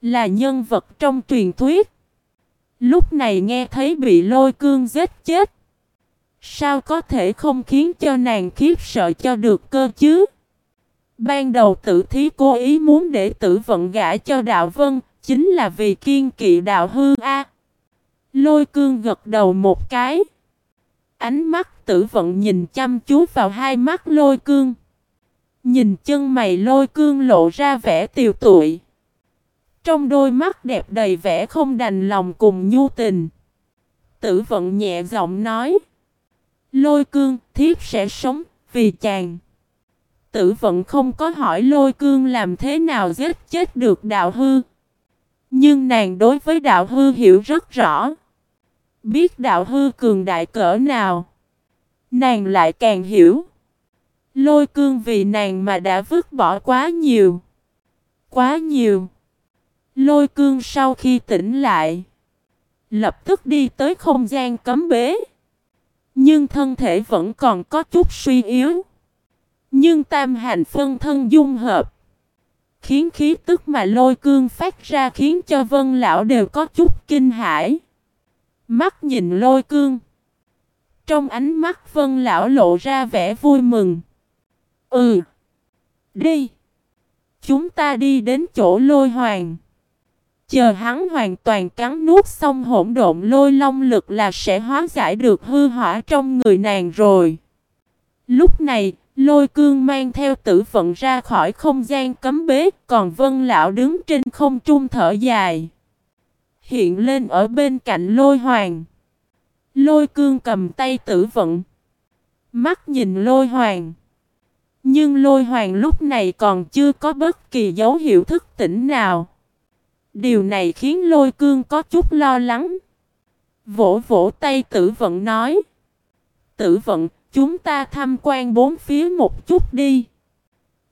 Là nhân vật trong truyền thuyết. Lúc này nghe thấy bị lôi cương giết chết. Sao có thể không khiến cho nàng khiếp sợ cho được cơ chứ? Ban đầu tử thí cố ý muốn để tử vận gã cho đạo vân, chính là vì kiên kỵ đạo hư A. Lôi cương gật đầu một cái. Ánh mắt tử vận nhìn chăm chú vào hai mắt lôi cương. Nhìn chân mày lôi cương lộ ra vẻ tiều tụi. Trong đôi mắt đẹp đầy vẻ không đành lòng cùng nhu tình. Tử vận nhẹ giọng nói. Lôi cương, thiếp sẽ sống, vì chàng. Tử vận không có hỏi lôi cương làm thế nào giết chết được đạo hư. Nhưng nàng đối với đạo hư hiểu rất rõ. Biết đạo hư cường đại cỡ nào. Nàng lại càng hiểu. Lôi cương vì nàng mà đã vứt bỏ quá nhiều. quá nhiều. Lôi cương sau khi tỉnh lại. Lập tức đi tới không gian cấm bế. Nhưng thân thể vẫn còn có chút suy yếu. Nhưng tam hành phân thân dung hợp. Khiến khí tức mà lôi cương phát ra khiến cho vân lão đều có chút kinh hãi. Mắt nhìn lôi cương. Trong ánh mắt vân lão lộ ra vẻ vui mừng. Ừ. Đi. Chúng ta đi đến chỗ lôi hoàng. Chờ hắn hoàn toàn cắn nuốt xong hỗn độn lôi long lực là sẽ hóa giải được hư hỏa trong người nàng rồi. Lúc này, lôi cương mang theo tử vận ra khỏi không gian cấm bế, còn vân lão đứng trên không trung thở dài. Hiện lên ở bên cạnh lôi hoàng. Lôi cương cầm tay tử vận. Mắt nhìn lôi hoàng. Nhưng lôi hoàng lúc này còn chưa có bất kỳ dấu hiệu thức tỉnh nào. Điều này khiến lôi cương có chút lo lắng. Vỗ vỗ tay tử vận nói. Tử vận, chúng ta tham quan bốn phía một chút đi.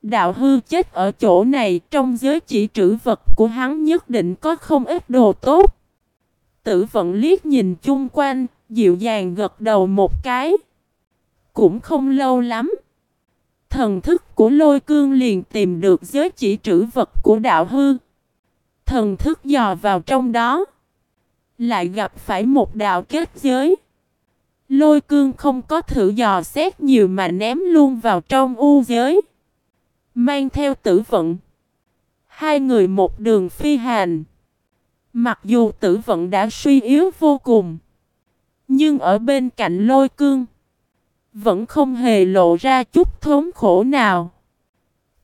Đạo hư chết ở chỗ này trong giới chỉ trữ vật của hắn nhất định có không ít đồ tốt. Tử vận liếc nhìn chung quanh, dịu dàng gật đầu một cái. Cũng không lâu lắm. Thần thức của lôi cương liền tìm được giới chỉ trữ vật của đạo hư. Thần thức dò vào trong đó. Lại gặp phải một đạo kết giới. Lôi cương không có thử dò xét nhiều mà ném luôn vào trong u giới. Mang theo tử vận. Hai người một đường phi hành. Mặc dù tử vận đã suy yếu vô cùng. Nhưng ở bên cạnh lôi cương. Vẫn không hề lộ ra chút thốn khổ nào.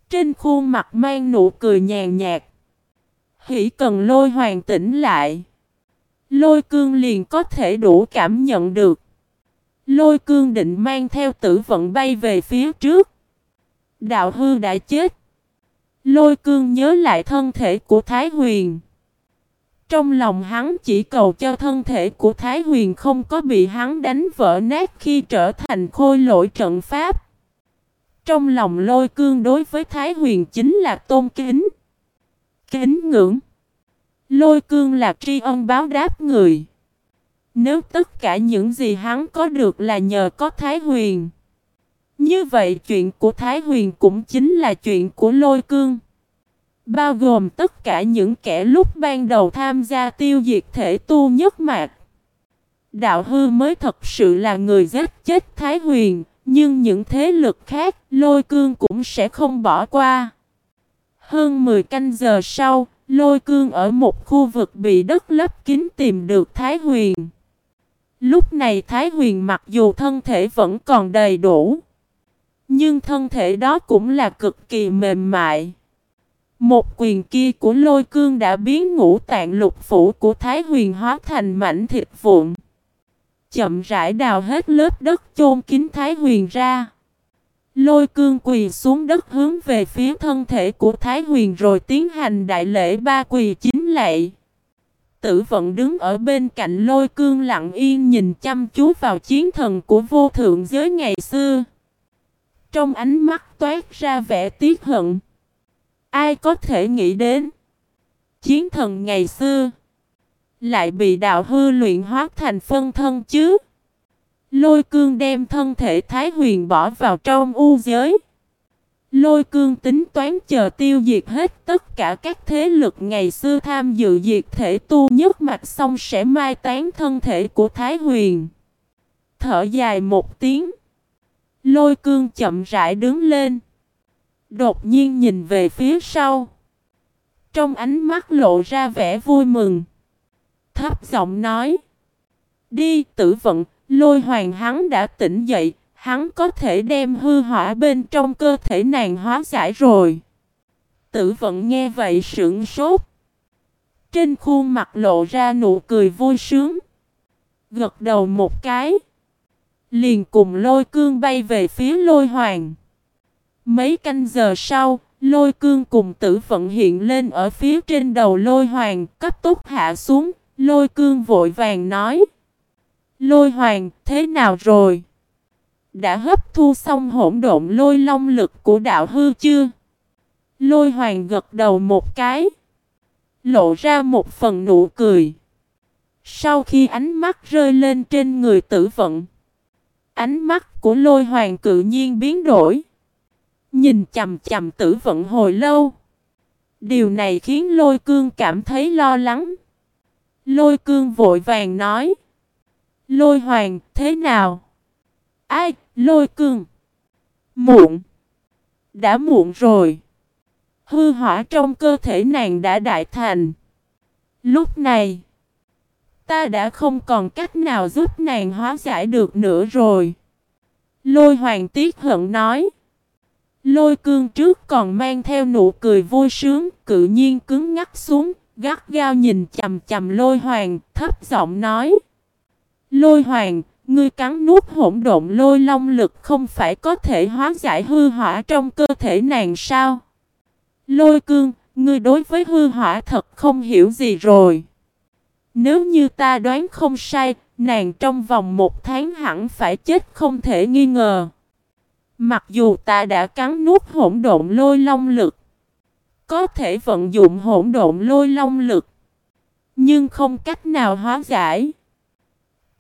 Trên khuôn mặt mang nụ cười nhàn nhạt. Hỷ cần lôi hoàng tỉnh lại. Lôi cương liền có thể đủ cảm nhận được. Lôi cương định mang theo tử vận bay về phía trước. Đạo hư đã chết. Lôi cương nhớ lại thân thể của Thái Huyền. Trong lòng hắn chỉ cầu cho thân thể của Thái Huyền không có bị hắn đánh vỡ nát khi trở thành khôi lỗi trận pháp. Trong lòng lôi cương đối với Thái Huyền chính là tôn kính. Kính ngưỡng. Lôi cương là tri ân báo đáp người. Nếu tất cả những gì hắn có được là nhờ có Thái Huyền. Như vậy chuyện của Thái Huyền cũng chính là chuyện của lôi cương. Bao gồm tất cả những kẻ lúc ban đầu tham gia tiêu diệt thể tu nhất mạc. Đạo hư mới thật sự là người giết chết Thái Huyền, nhưng những thế lực khác, lôi cương cũng sẽ không bỏ qua. Hơn 10 canh giờ sau, lôi cương ở một khu vực bị đất lấp kín tìm được Thái Huyền. Lúc này Thái Huyền mặc dù thân thể vẫn còn đầy đủ, nhưng thân thể đó cũng là cực kỳ mềm mại. Một quyền kia của lôi cương đã biến ngũ tạng lục phủ của Thái Huyền hóa thành mảnh thịt vụn. Chậm rãi đào hết lớp đất chôn kín Thái Huyền ra. Lôi cương quỳ xuống đất hướng về phía thân thể của Thái Huyền rồi tiến hành đại lễ ba quỳ chính lạy. Tử vận đứng ở bên cạnh lôi cương lặng yên nhìn chăm chú vào chiến thần của vô thượng giới ngày xưa. Trong ánh mắt toát ra vẻ tiếc hận. Ai có thể nghĩ đến Chiến thần ngày xưa Lại bị đạo hư luyện hóa thành phân thân chứ Lôi cương đem thân thể Thái Huyền bỏ vào trong u giới Lôi cương tính toán chờ tiêu diệt hết tất cả các thế lực ngày xưa tham dự diệt thể tu nhất mạch xong sẽ mai tán thân thể của Thái Huyền. Thở dài một tiếng. Lôi cương chậm rãi đứng lên. Đột nhiên nhìn về phía sau. Trong ánh mắt lộ ra vẻ vui mừng. Thấp giọng nói. Đi tử vận, lôi hoàng hắn đã tỉnh dậy, hắn có thể đem hư hỏa bên trong cơ thể nàng hóa giải rồi. Tử vận nghe vậy sững sốt. Trên khuôn mặt lộ ra nụ cười vui sướng. Gật đầu một cái. Liền cùng lôi cương bay về phía lôi hoàng. Mấy canh giờ sau, lôi cương cùng tử vận hiện lên ở phía trên đầu lôi hoàng, cấp tốc hạ xuống, lôi cương vội vàng nói. Lôi hoàng, thế nào rồi? Đã hấp thu xong hỗn độn lôi long lực của đạo hư chưa? Lôi hoàng gật đầu một cái. Lộ ra một phần nụ cười. Sau khi ánh mắt rơi lên trên người tử vận. Ánh mắt của lôi hoàng cự nhiên biến đổi. Nhìn chầm chầm tử vận hồi lâu. Điều này khiến lôi cương cảm thấy lo lắng. Lôi cương vội vàng nói. Lôi hoàng, thế nào? Ai, lôi cương? Muộn. Đã muộn rồi. Hư hỏa trong cơ thể nàng đã đại thành. Lúc này, ta đã không còn cách nào giúp nàng hóa giải được nữa rồi. Lôi hoàng tiếc hận nói. Lôi cương trước còn mang theo nụ cười vui sướng, cự nhiên cứng ngắt xuống, gắt gao nhìn chầm chầm lôi hoàng, thấp giọng nói. Lôi hoàng, ngươi cắn nuốt hỗn độn lôi long lực không phải có thể hóa giải hư hỏa trong cơ thể nàng sao? Lôi cương, ngươi đối với hư hỏa thật không hiểu gì rồi. Nếu như ta đoán không sai, nàng trong vòng một tháng hẳn phải chết không thể nghi ngờ. Mặc dù ta đã cắn nuốt hỗn độn lôi long lực, có thể vận dụng hỗn độn lôi long lực, nhưng không cách nào hóa giải.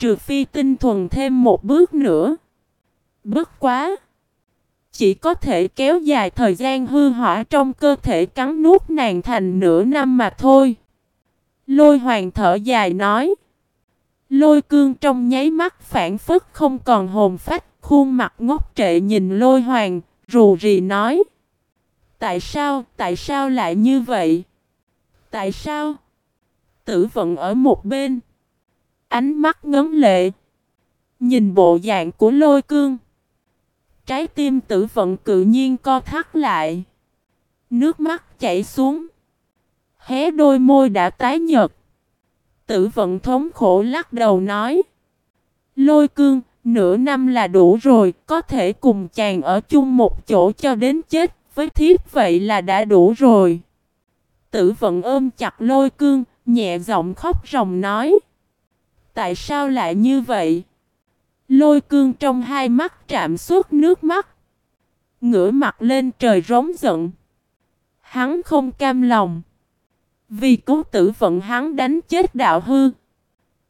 Trừ phi tinh thuần thêm một bước nữa. Bất quá! Chỉ có thể kéo dài thời gian hư hỏa trong cơ thể cắn nuốt nàng thành nửa năm mà thôi. Lôi hoàng thở dài nói. Lôi cương trong nháy mắt phản phức không còn hồn phách, khuôn mặt ngốc trệ nhìn lôi hoàng, rù rì nói. Tại sao, tại sao lại như vậy? Tại sao? Tử vận ở một bên. Ánh mắt ngấn lệ. Nhìn bộ dạng của lôi cương. Trái tim tử vận cự nhiên co thắt lại. Nước mắt chảy xuống. Hé đôi môi đã tái nhợt. Tử vận thống khổ lắc đầu nói. Lôi cương, nửa năm là đủ rồi, có thể cùng chàng ở chung một chỗ cho đến chết, với thiết vậy là đã đủ rồi. Tử vận ôm chặt lôi cương, nhẹ giọng khóc ròng nói. Tại sao lại như vậy? Lôi cương trong hai mắt chạm suốt nước mắt. Ngửa mặt lên trời rống giận. Hắn không cam lòng. Vì cứu tử vận hắn đánh chết đạo hư.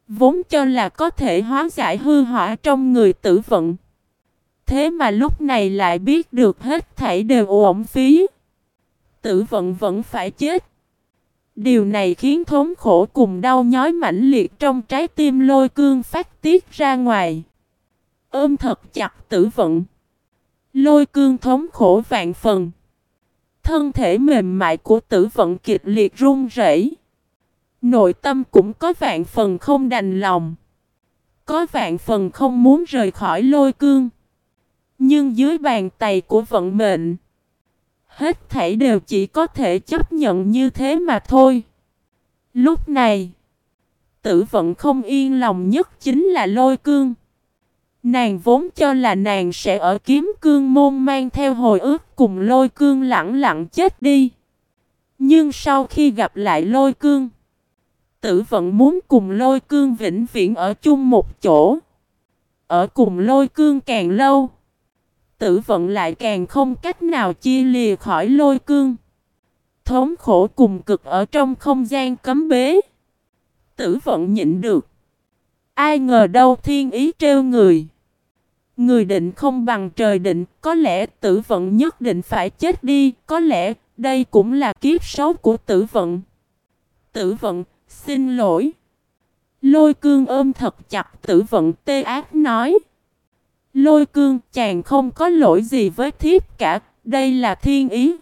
Vốn cho là có thể hóa giải hư hỏa trong người tử vận. Thế mà lúc này lại biết được hết thảy đều ổn phí. Tử vận vẫn phải chết. Điều này khiến thống khổ cùng đau nhói mãnh liệt trong trái tim lôi cương phát tiết ra ngoài. Ôm thật chặt tử vận. Lôi cương thống khổ vạn phần. Thân thể mềm mại của tử vận kịch liệt run rẩy. Nội tâm cũng có vạn phần không đành lòng. Có vạn phần không muốn rời khỏi lôi cương. Nhưng dưới bàn tay của vận mệnh. Hết thảy đều chỉ có thể chấp nhận như thế mà thôi. Lúc này. Tử vận không yên lòng nhất chính là lôi cương. Nàng vốn cho là nàng sẽ ở kiếm cương môn mang theo hồi ức cùng lôi cương lặng lặng chết đi. Nhưng sau khi gặp lại lôi cương, tử vận muốn cùng lôi cương vĩnh viễn ở chung một chỗ. Ở cùng lôi cương càng lâu, tử vận lại càng không cách nào chia lìa khỏi lôi cương. Thống khổ cùng cực ở trong không gian cấm bế. Tử vận nhịn được. Ai ngờ đâu thiên ý trêu người. Người định không bằng trời định, có lẽ tử vận nhất định phải chết đi, có lẽ đây cũng là kiếp số của tử vận. Tử vận, xin lỗi. Lôi cương ôm thật chặt tử vận tê ác nói. Lôi cương chàng không có lỗi gì với thiếp cả, đây là thiên ý.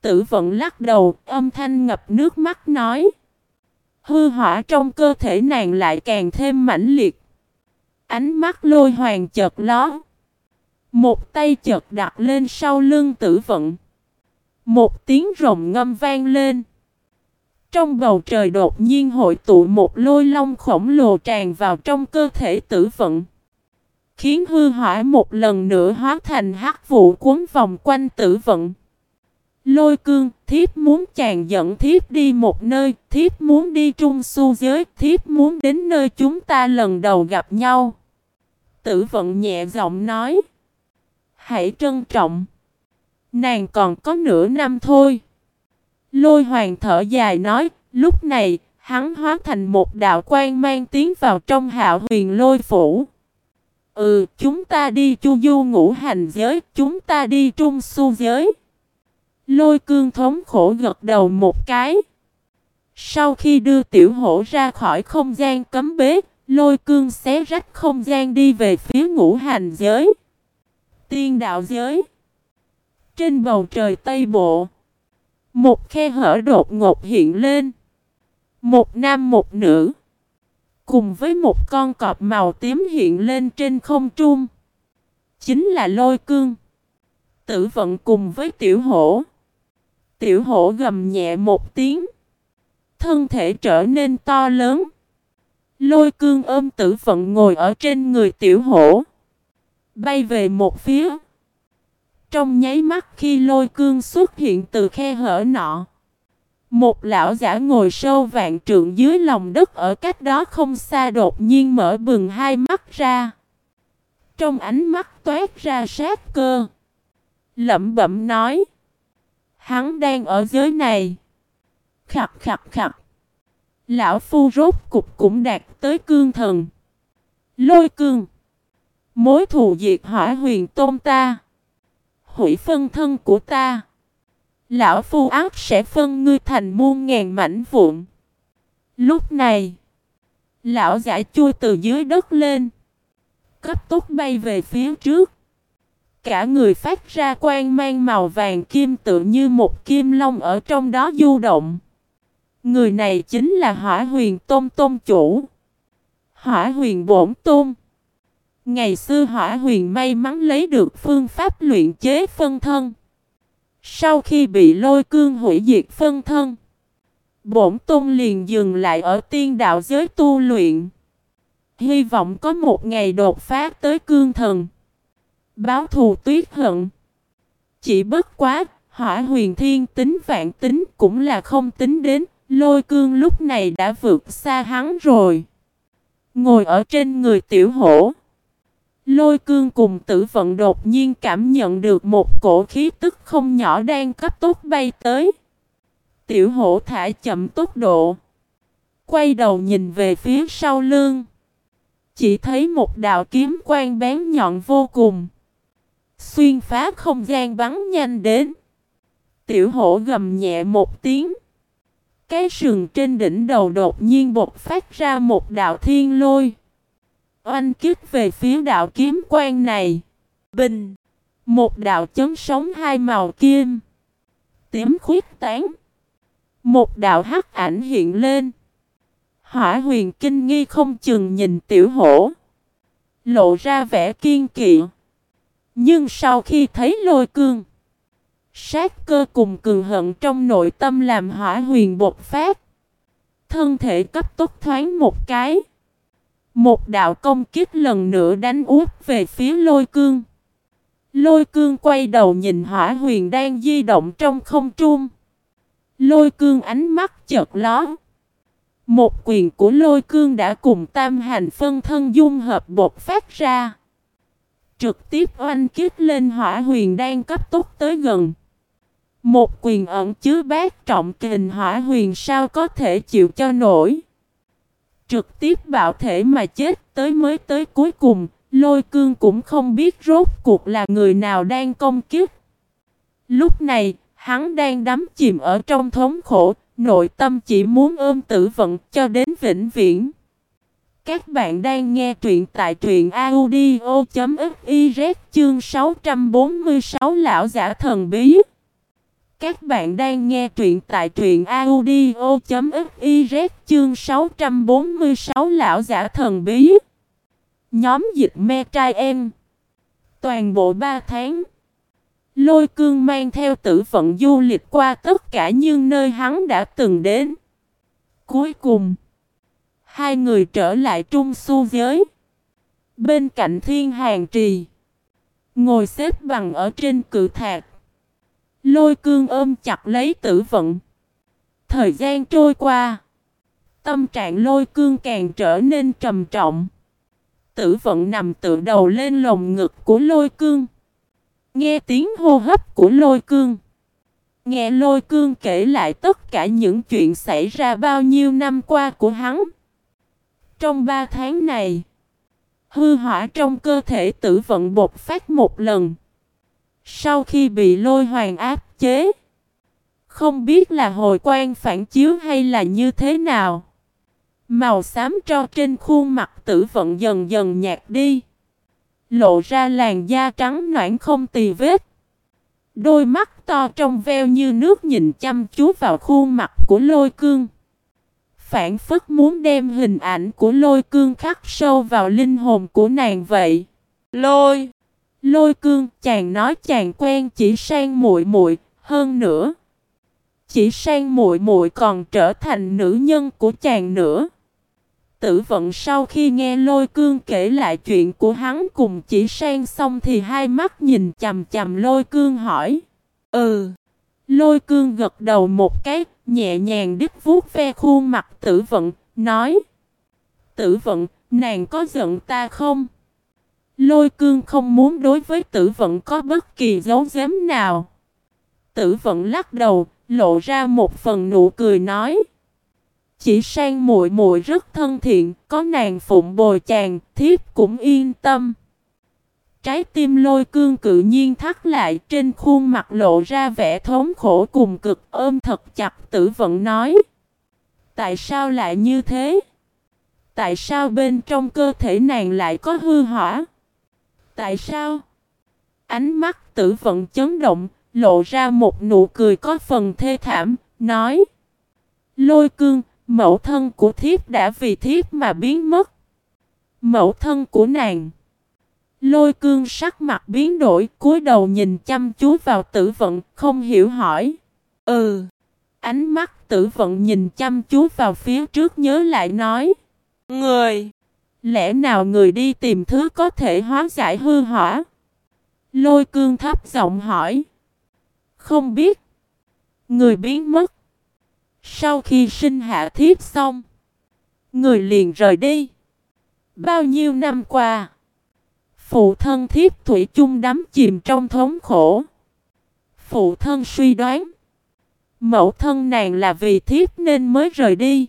Tử vận lắc đầu, âm thanh ngập nước mắt nói. Hư hỏa trong cơ thể nàng lại càng thêm mãnh liệt. Ánh mắt lôi hoàng chợt ló. Một tay chợt đặt lên sau lưng tử vận. Một tiếng rồng ngâm vang lên. Trong bầu trời đột nhiên hội tụ một lôi long khổng lồ tràn vào trong cơ thể tử vận. Khiến hư hỏa một lần nữa hóa thành hắc vụ cuốn vòng quanh tử vận. Lôi cương, thiếp muốn chàng dẫn thiếp đi một nơi, thiếp muốn đi trung su giới, thiếp muốn đến nơi chúng ta lần đầu gặp nhau. Tử vận nhẹ giọng nói. Hãy trân trọng. Nàng còn có nửa năm thôi. Lôi hoàng thở dài nói, lúc này, hắn hóa thành một đạo quan mang tiến vào trong hạo huyền lôi phủ. Ừ, chúng ta đi chu du ngũ hành giới, chúng ta đi trung su giới. Lôi cương thống khổ gật đầu một cái. Sau khi đưa tiểu hổ ra khỏi không gian cấm bế, lôi cương xé rách không gian đi về phía ngũ hành giới. Tiên đạo giới. Trên bầu trời Tây Bộ, một khe hở đột ngột hiện lên. Một nam một nữ. Cùng với một con cọp màu tím hiện lên trên không trung. Chính là lôi cương. Tử vận cùng với tiểu hổ. Tiểu hổ gầm nhẹ một tiếng. Thân thể trở nên to lớn. Lôi cương ôm tử vận ngồi ở trên người tiểu hổ. Bay về một phía. Trong nháy mắt khi lôi cương xuất hiện từ khe hở nọ. Một lão giả ngồi sâu vạn trượng dưới lòng đất ở cách đó không xa đột nhiên mở bừng hai mắt ra. Trong ánh mắt toát ra sát cơ. Lẩm bẩm nói. Hắn đang ở giới này. Khập khập khập. Lão phu rốt cục cũng đạt tới cương thần. Lôi cương. Mối thù diệt hỏa huyền tôn ta. Hủy phân thân của ta. Lão phu ác sẽ phân ngươi thành muôn ngàn mảnh vụn. Lúc này. Lão giả chui từ dưới đất lên. Cấp tốc bay về phía trước. Cả người phát ra quang mang màu vàng kim tự như một kim long ở trong đó du động. Người này chính là hỏa huyền tôn tôn chủ. Hỏa huyền bổn tôn. Ngày xưa hỏa huyền may mắn lấy được phương pháp luyện chế phân thân. Sau khi bị lôi cương hủy diệt phân thân. Bổn tôn liền dừng lại ở tiên đạo giới tu luyện. Hy vọng có một ngày đột phá tới cương thần. Báo thù tuyết hận. Chỉ bất quá, hỏa huyền thiên tính vạn tính cũng là không tính đến, lôi cương lúc này đã vượt xa hắn rồi. Ngồi ở trên người tiểu hổ. Lôi cương cùng tử vận đột nhiên cảm nhận được một cổ khí tức không nhỏ đang cấp tốc bay tới. Tiểu hổ thả chậm tốc độ. Quay đầu nhìn về phía sau lưng. Chỉ thấy một đạo kiếm quang bén nhọn vô cùng. Xuyên phá không gian bắn nhanh đến. Tiểu hổ gầm nhẹ một tiếng. Cái sừng trên đỉnh đầu đột nhiên bột phát ra một đạo thiên lôi. Oanh kích về phía đạo kiếm quang này. Bình. Một đạo chấn sống hai màu kim. Tím khuyết tán. Một đạo hắc ảnh hiện lên. Hỏa huyền kinh nghi không chừng nhìn tiểu hổ. Lộ ra vẻ kiên kỵ. Nhưng sau khi thấy lôi cương. Sát cơ cùng cường hận trong nội tâm làm hỏa huyền bột phát. Thân thể cấp tốc thoáng một cái. Một đạo công kích lần nữa đánh úp về phía lôi cương. Lôi cương quay đầu nhìn hỏa huyền đang di động trong không trung. Lôi cương ánh mắt chợt ló. Một quyền của lôi cương đã cùng tam hành phân thân dung hợp bột phát ra. Trực tiếp oanh kích lên hỏa huyền đang cấp tốc tới gần. Một quyền ẩn chứa bát trọng kình hỏa huyền sao có thể chịu cho nổi. Trực tiếp bạo thể mà chết tới mới tới cuối cùng, lôi cương cũng không biết rốt cuộc là người nào đang công kiếp. Lúc này, hắn đang đắm chìm ở trong thống khổ, nội tâm chỉ muốn ôm tử vận cho đến vĩnh viễn. Các bạn đang nghe truyện tại truyện audio.fiz chương 646 lão giả thần bí. Các bạn đang nghe truyện tại truyện audio.fiz chương 646 lão giả thần bí. Nhóm dịch me trai em. Toàn bộ 3 tháng. Lôi cương mang theo tử vận du lịch qua tất cả những nơi hắn đã từng đến. Cuối cùng. Hai người trở lại trung su giới. Bên cạnh thiên hàng trì. Ngồi xếp bằng ở trên cự thạc. Lôi cương ôm chặt lấy tử vận. Thời gian trôi qua. Tâm trạng lôi cương càng trở nên trầm trọng. Tử vận nằm tự đầu lên lồng ngực của lôi cương. Nghe tiếng hô hấp của lôi cương. Nghe lôi cương kể lại tất cả những chuyện xảy ra bao nhiêu năm qua của hắn. Trong ba tháng này, hư hỏa trong cơ thể tử vận bột phát một lần. Sau khi bị lôi hoàng áp chế, không biết là hồi quan phản chiếu hay là như thế nào. Màu xám tro trên khuôn mặt tử vận dần dần nhạt đi. Lộ ra làn da trắng noãn không tì vết. Đôi mắt to trong veo như nước nhìn chăm chú vào khuôn mặt của lôi cương. Phản phất muốn đem hình ảnh của lôi cương khắc sâu vào linh hồn của nàng vậy. Lôi! Lôi cương chàng nói chàng quen chỉ sang muội muội hơn nữa. Chỉ sang muội muội còn trở thành nữ nhân của chàng nữa. Tử vận sau khi nghe lôi cương kể lại chuyện của hắn cùng chỉ sang xong thì hai mắt nhìn chầm chầm lôi cương hỏi. Ừ. Lôi cương gật đầu một cái, nhẹ nhàng đứt vuốt ve khuôn mặt tử vận, nói. Tử vận, nàng có giận ta không? Lôi cương không muốn đối với tử vận có bất kỳ dấu giếm nào. Tử vận lắc đầu, lộ ra một phần nụ cười nói. Chỉ sang muội muội rất thân thiện, có nàng phụng bồi chàng, thiếp cũng yên tâm. Trái tim lôi cương cự nhiên thắt lại trên khuôn mặt lộ ra vẻ thống khổ cùng cực ôm thật chặt tử vận nói. Tại sao lại như thế? Tại sao bên trong cơ thể nàng lại có hư hỏa? Tại sao? Ánh mắt tử vận chấn động, lộ ra một nụ cười có phần thê thảm, nói. Lôi cương, mẫu thân của thiếp đã vì thiếp mà biến mất. Mẫu thân của nàng. Lôi cương sắc mặt biến đổi, cúi đầu nhìn chăm chú vào tử vận, không hiểu hỏi. Ừ. Ánh mắt tử vận nhìn chăm chú vào phía trước nhớ lại nói. Người. Lẽ nào người đi tìm thứ có thể hóa giải hư hỏa? Lôi cương thấp giọng hỏi. Không biết. Người biến mất. Sau khi sinh hạ thiếp xong. Người liền rời đi. Bao nhiêu năm qua. Phụ thân thiếp thủy chung đắm chìm trong thống khổ. Phụ thân suy đoán. Mẫu thân nàng là vì thiếp nên mới rời đi.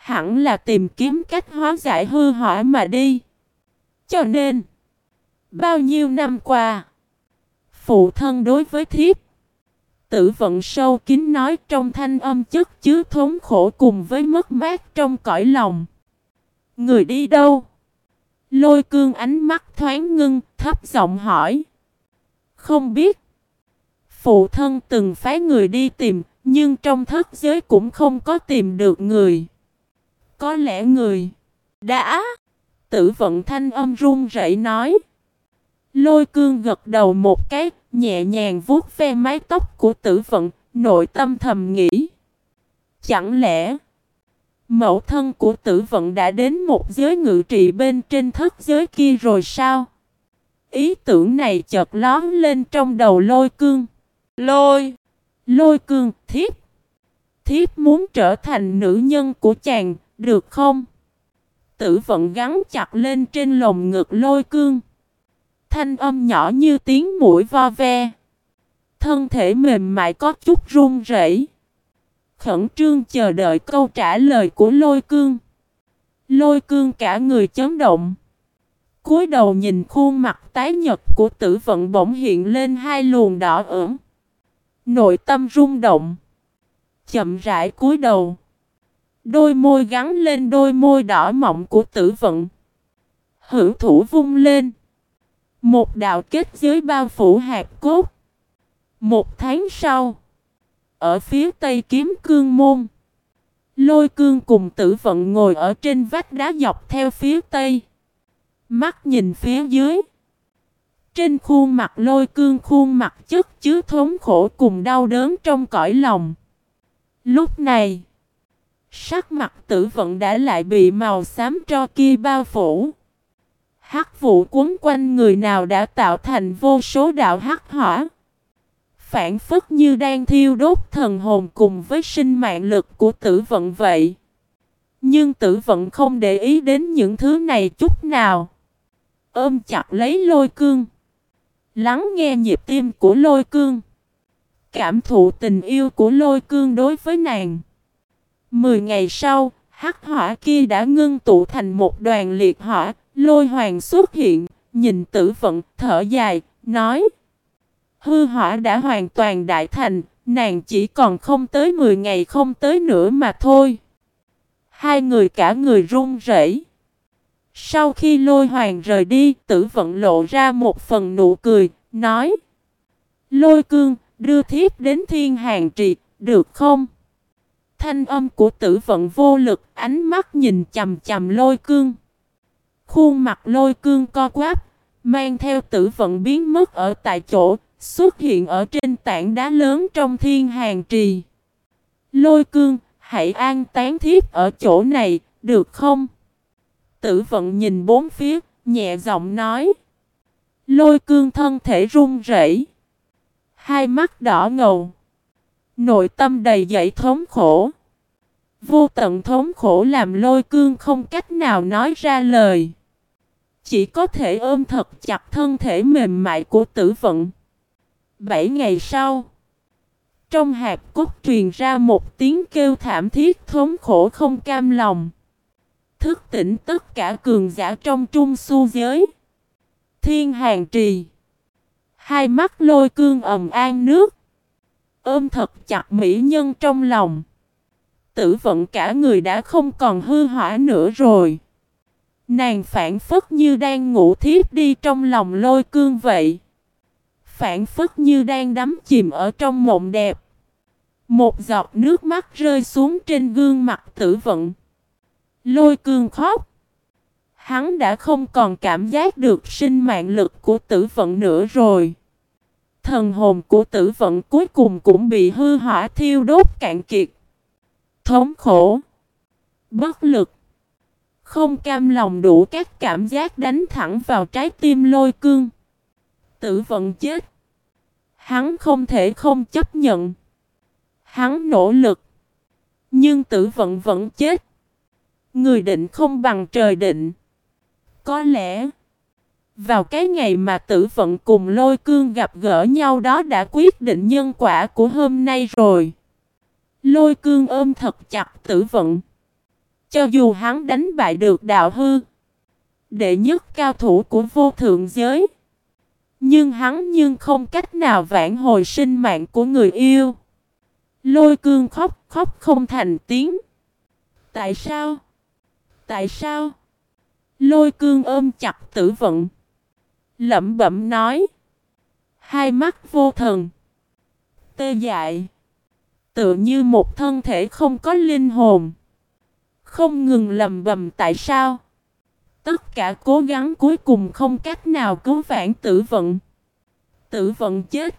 Hẳn là tìm kiếm cách hóa giải hư hỏa mà đi. Cho nên. Bao nhiêu năm qua. Phụ thân đối với thiếp. Tử vận sâu kín nói trong thanh âm chất chứa thống khổ cùng với mất mát trong cõi lòng. Người đi đâu? Lôi cương ánh mắt thoáng ngưng, thấp giọng hỏi. Không biết. Phụ thân từng phái người đi tìm, nhưng trong thất giới cũng không có tìm được người. Có lẽ người đã. Tử vận thanh âm run rẩy nói. Lôi cương gật đầu một cái, nhẹ nhàng vuốt ve mái tóc của tử vận, nội tâm thầm nghĩ. Chẳng lẽ... Mẫu thân của tử vận đã đến một giới ngự trị bên trên thất giới kia rồi sao? Ý tưởng này chợt lón lên trong đầu lôi cương. Lôi! Lôi cương, thiếp! Thiếp muốn trở thành nữ nhân của chàng, được không? Tử vận gắn chặt lên trên lồng ngực lôi cương. Thanh âm nhỏ như tiếng mũi vo ve. Thân thể mềm mại có chút run rẩy khẩn trương chờ đợi câu trả lời của lôi cương. Lôi cương cả người chấn động. cúi đầu nhìn khuôn mặt tái nhật của tử vận bỗng hiện lên hai luồng đỏ ửng. Nội tâm rung động. Chậm rãi cúi đầu. Đôi môi gắn lên đôi môi đỏ mọng của tử vận. Hữu thủ vung lên. Một đạo kết giới bao phủ hạt cốt. Một tháng sau. Ở phía tây kiếm cương môn. Lôi cương cùng tử vận ngồi ở trên vách đá dọc theo phía tây. Mắt nhìn phía dưới. Trên khuôn mặt lôi cương khuôn mặt chất chứa thống khổ cùng đau đớn trong cõi lòng. Lúc này, sắc mặt tử vận đã lại bị màu xám tro kia bao phủ. Hắc vụ cuốn quanh người nào đã tạo thành vô số đạo hắc hỏa phản phất như đang thiêu đốt thần hồn cùng với sinh mạng lực của tử vận vậy. Nhưng tử vận không để ý đến những thứ này chút nào. Ôm chặt lấy lôi cương. Lắng nghe nhịp tim của lôi cương. Cảm thụ tình yêu của lôi cương đối với nàng. Mười ngày sau, hắc hỏa kia đã ngưng tụ thành một đoàn liệt hỏa, lôi hoàng xuất hiện, nhìn tử vận, thở dài, nói. Hư hỏa đã hoàn toàn đại thành, nàng chỉ còn không tới 10 ngày không tới nữa mà thôi. Hai người cả người run rẩy. Sau khi lôi hoàng rời đi, tử vận lộ ra một phần nụ cười, nói Lôi cương, đưa thiếp đến thiên hàng trì, được không? Thanh âm của tử vận vô lực, ánh mắt nhìn chầm chầm lôi cương. Khuôn mặt lôi cương co quáp, mang theo tử vận biến mất ở tại chỗ, xuất hiện ở trên tảng đá lớn trong thiên hàng trì. Lôi cương, hãy an tán thiếp ở chỗ này, được không? Tử vận nhìn bốn phía, nhẹ giọng nói. Lôi cương thân thể run rẩy, Hai mắt đỏ ngầu. Nội tâm đầy dậy thống khổ. Vô tận thống khổ làm lôi cương không cách nào nói ra lời. Chỉ có thể ôm thật chặt thân thể mềm mại của tử vận. Bảy ngày sau. Trong hạt cốt truyền ra một tiếng kêu thảm thiết thống khổ không cam lòng. Thức tỉnh tất cả cường giả trong trung su giới. Thiên hàng trì. Hai mắt lôi cương ầm an nước. Ôm thật chặt mỹ nhân trong lòng. Tử vận cả người đã không còn hư hỏa nữa rồi. Nàng phản phất như đang ngủ thiếp đi trong lòng lôi cương vậy. Phản phất như đang đắm chìm ở trong mộng đẹp. Một giọt nước mắt rơi xuống trên gương mặt tử vận. Lôi cương khóc. Hắn đã không còn cảm giác được sinh mạng lực của tử vận nữa rồi. Thần hồn của tử vận cuối cùng cũng bị hư hỏa thiêu đốt cạn kiệt. Thống khổ. Bất lực. Không cam lòng đủ các cảm giác đánh thẳng vào trái tim lôi cương. Tử vận chết. Hắn không thể không chấp nhận. Hắn nỗ lực. Nhưng tử vận vẫn chết. Người định không bằng trời định. Có lẽ, vào cái ngày mà tử vận cùng lôi cương gặp gỡ nhau đó đã quyết định nhân quả của hôm nay rồi. Lôi cương ôm thật chặt tử vận. Cho dù hắn đánh bại được đạo hư, đệ nhất cao thủ của vô thượng giới. Nhưng hắn nhưng không cách nào vãn hồi sinh mạng của người yêu. Lôi cương khóc, khóc không thành tiếng. Tại sao? Tại sao? Lôi cương ôm chặt tử vận. Lẩm bẩm nói. Hai mắt vô thần. Tê dại. Tựa như một thân thể không có linh hồn. Không ngừng lầm bầm tại sao. Tất cả cố gắng cuối cùng không cách nào cứu vãn tử vận. Tử vận chết.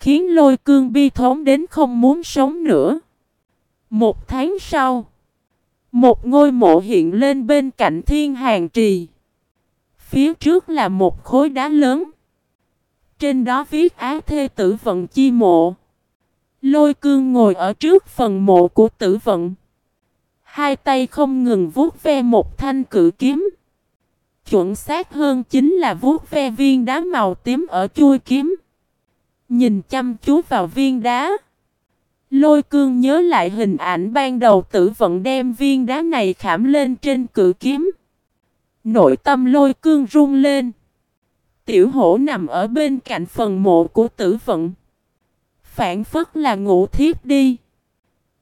Khiến lôi cương bi thống đến không muốn sống nữa. Một tháng sau. Một ngôi mộ hiện lên bên cạnh thiên hàng trì. Phía trước là một khối đá lớn. Trên đó viết á thê tử vận chi mộ. Lôi cương ngồi ở trước phần mộ của tử vận. Hai tay không ngừng vuốt ve một thanh cử kiếm. Chuẩn xác hơn chính là vuốt ve viên đá màu tím ở chui kiếm. Nhìn chăm chú vào viên đá. Lôi cương nhớ lại hình ảnh ban đầu tử vận đem viên đá này khảm lên trên cự kiếm. Nội tâm lôi cương run lên. Tiểu hổ nằm ở bên cạnh phần mộ của tử vận. Phản phất là ngủ thiếp đi.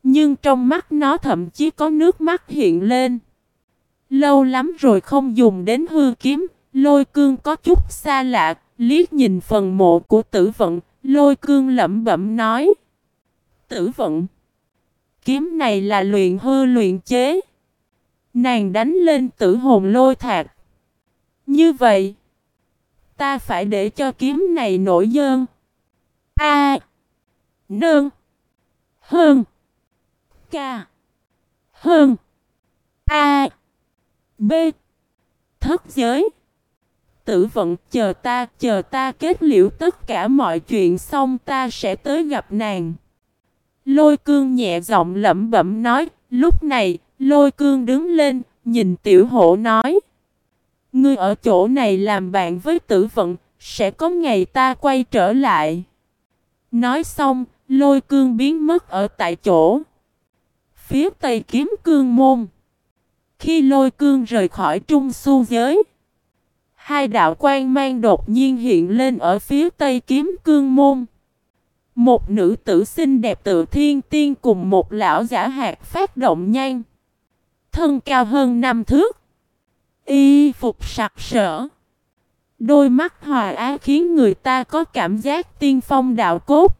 Nhưng trong mắt nó thậm chí có nước mắt hiện lên. Lâu lắm rồi không dùng đến hư kiếm, lôi cương có chút xa lạ, liếc nhìn phần mộ của tử vận, lôi cương lẩm bẩm nói. Tử vận, kiếm này là luyện hư luyện chế. Nàng đánh lên tử hồn lôi thạc. Như vậy, ta phải để cho kiếm này nổi dơn. A. Nương. Hơn. Ca. Hơn. A. B. Thất giới. Tử vận chờ ta, chờ ta kết liễu tất cả mọi chuyện xong ta sẽ tới gặp nàng. Lôi cương nhẹ giọng lẩm bẩm nói, lúc này, lôi cương đứng lên, nhìn tiểu hổ nói. Ngươi ở chỗ này làm bạn với tử vận, sẽ có ngày ta quay trở lại. Nói xong, lôi cương biến mất ở tại chỗ. Phía tây kiếm cương môn. Khi lôi cương rời khỏi trung su giới, hai đạo quan mang đột nhiên hiện lên ở phía tây kiếm cương môn. Một nữ tử xinh đẹp tự thiên tiên cùng một lão giả hạt phát động nhanh. Thân cao hơn năm thước. Y phục sặc sỡ. Đôi mắt hòa á khiến người ta có cảm giác tiên phong đạo cốt.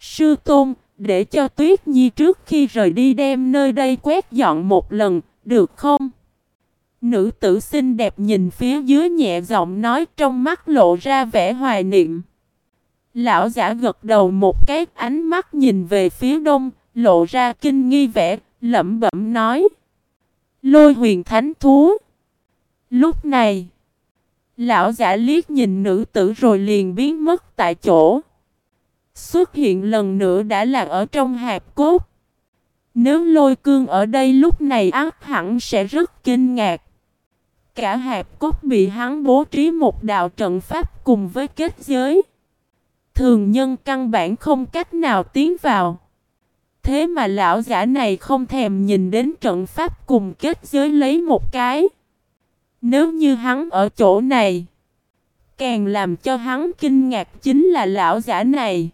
Sư Tôn, để cho Tuyết Nhi trước khi rời đi đem nơi đây quét dọn một lần, được không? Nữ tử xinh đẹp nhìn phía dưới nhẹ giọng nói trong mắt lộ ra vẻ hoài niệm. Lão giả gật đầu một cái ánh mắt nhìn về phía đông, lộ ra kinh nghi vẻ, lẩm bẩm nói. Lôi huyền thánh thú. Lúc này, lão giả liếc nhìn nữ tử rồi liền biến mất tại chỗ. Xuất hiện lần nữa đã là ở trong hạp cốt. Nếu lôi cương ở đây lúc này ác hẳn sẽ rất kinh ngạc. Cả hạp cốt bị hắn bố trí một đạo trận pháp cùng với kết giới. Thường nhân căn bản không cách nào tiến vào. Thế mà lão giả này không thèm nhìn đến trận pháp cùng kết giới lấy một cái. Nếu như hắn ở chỗ này, càng làm cho hắn kinh ngạc chính là lão giả này.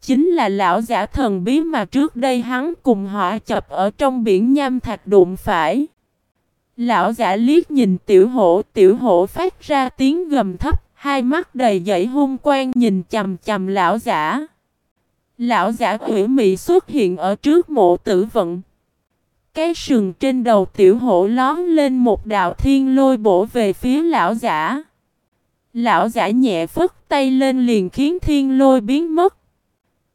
Chính là lão giả thần bí mà trước đây hắn cùng họ chập ở trong biển nham thạch đụng phải. Lão giả liếc nhìn tiểu hổ, tiểu hổ phát ra tiếng gầm thấp, hai mắt đầy dậy hung quang nhìn chầm chầm lão giả. Lão giả quỷ mị xuất hiện ở trước mộ tử vận. Cái sừng trên đầu tiểu hổ lón lên một đạo thiên lôi bổ về phía lão giả. Lão giả nhẹ phất tay lên liền khiến thiên lôi biến mất.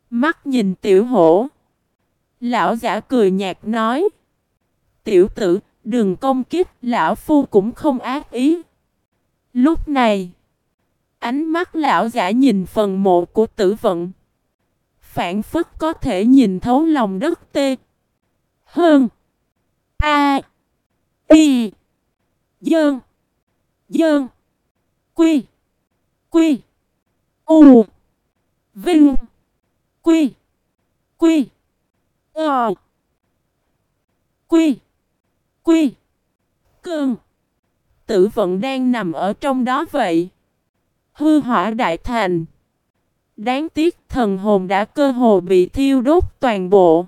Mắt nhìn tiểu hổ. Lão giả cười nhạt nói. Tiểu tử, đừng công kích, lão phu cũng không ác ý. Lúc này, ánh mắt lão giả nhìn phần mộ của tử vận. Phản phức có thể nhìn thấu lòng đất tê. Hơn. A. Y. Dơn. Dơn. Quy. Quy. U. Vinh. Quy. Quy. Ờ. Quy. Quy. Cơn. Tử vận đang nằm ở trong đó vậy. Hư hỏa đại thành. Đáng tiếc thần hồn đã cơ hồ bị thiêu đốt toàn bộ.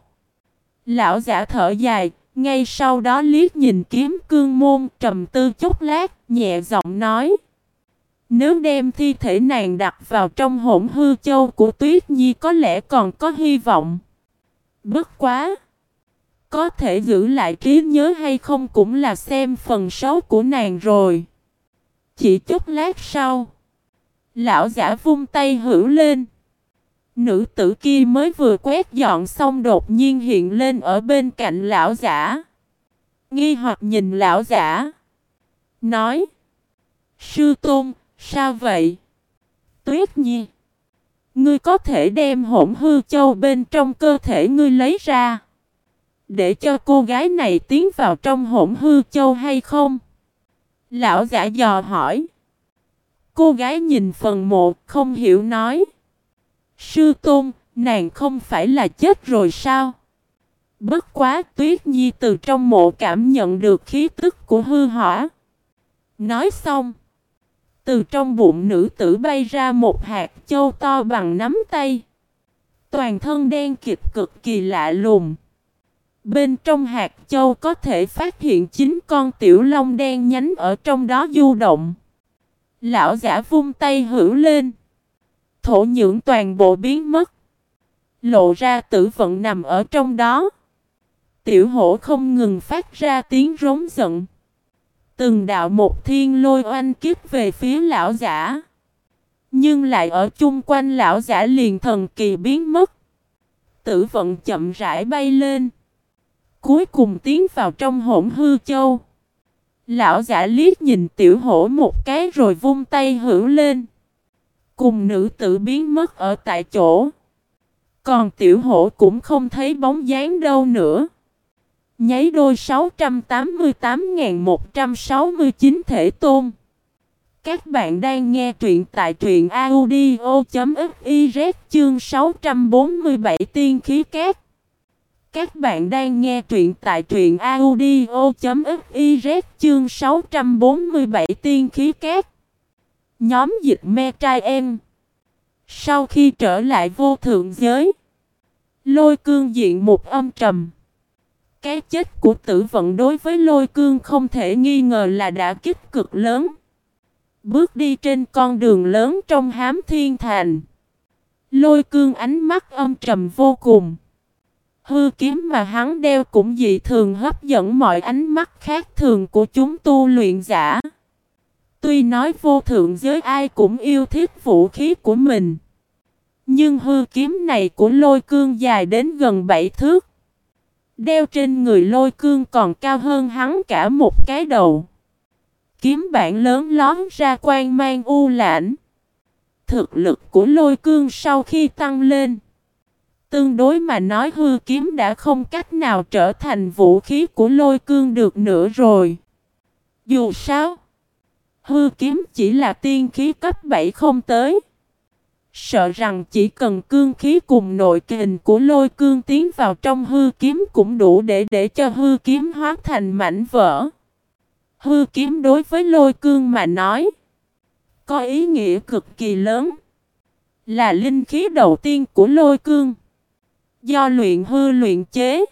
Lão giả thở dài, ngay sau đó liếc nhìn kiếm cương môn trầm tư chốc lát, nhẹ giọng nói. Nếu đem thi thể nàng đặt vào trong hỗn hư châu của Tuyết Nhi có lẽ còn có hy vọng. Bất quá! Có thể giữ lại trí nhớ hay không cũng là xem phần xấu của nàng rồi. Chỉ chút lát sau, lão giả vung tay hữu lên. Nữ tử kia mới vừa quét dọn xong đột nhiên hiện lên ở bên cạnh lão giả. Nghi hoặc nhìn lão giả. Nói. Sư Tôn, sao vậy? Tuyết Nhi. Ngươi có thể đem hỗn hư châu bên trong cơ thể ngươi lấy ra. Để cho cô gái này tiến vào trong hỗn hư châu hay không? Lão giả dò hỏi. Cô gái nhìn phần mộ không hiểu nói. Sư tôn, nàng không phải là chết rồi sao? Bất quá tuyết nhi từ trong mộ cảm nhận được khí tức của hư hỏa. Nói xong. Từ trong bụng nữ tử bay ra một hạt châu to bằng nắm tay. Toàn thân đen kịt cực kỳ lạ lùng. Bên trong hạt châu có thể phát hiện chín con tiểu long đen nhánh ở trong đó du động. Lão giả vung tay hữu lên. Thổ nhưỡng toàn bộ biến mất. Lộ ra tử vận nằm ở trong đó. Tiểu hổ không ngừng phát ra tiếng rống giận. Từng đạo một thiên lôi oanh kiếp về phía lão giả. Nhưng lại ở chung quanh lão giả liền thần kỳ biến mất. Tử vận chậm rãi bay lên. Cuối cùng tiến vào trong hỗn hư châu. Lão giả liếc nhìn tiểu hổ một cái rồi vung tay hữu lên. Cùng nữ tử biến mất ở tại chỗ. Còn tiểu hổ cũng không thấy bóng dáng đâu nữa. Nháy đôi 688.169 thể tôn. Các bạn đang nghe truyện tại truyện audio.fiz chương 647 tiên khí cát. Các bạn đang nghe truyện tại truyện audio.fiz chương 647 tiên khí két Nhóm dịch me trai em. Sau khi trở lại vô thượng giới, lôi cương diện một âm trầm. Cái chết của tử vận đối với lôi cương không thể nghi ngờ là đã kích cực lớn. Bước đi trên con đường lớn trong hám thiên thành. Lôi cương ánh mắt âm trầm vô cùng. Hư kiếm mà hắn đeo cũng dị thường hấp dẫn mọi ánh mắt khác thường của chúng tu luyện giả. Tuy nói vô thượng giới ai cũng yêu thích vũ khí của mình. Nhưng hư kiếm này của lôi cương dài đến gần 7 thước. Đeo trên người lôi cương còn cao hơn hắn cả một cái đầu. Kiếm bản lớn lón ra quan mang u lãnh. Thực lực của lôi cương sau khi tăng lên. Tương đối mà nói hư kiếm đã không cách nào trở thành vũ khí của lôi cương được nữa rồi. Dù sao, hư kiếm chỉ là tiên khí cấp 7 không tới. Sợ rằng chỉ cần cương khí cùng nội kình của lôi cương tiến vào trong hư kiếm cũng đủ để để cho hư kiếm hóa thành mảnh vỡ. Hư kiếm đối với lôi cương mà nói. Có ý nghĩa cực kỳ lớn. Là linh khí đầu tiên của lôi cương. Do luyện hư luyện chế.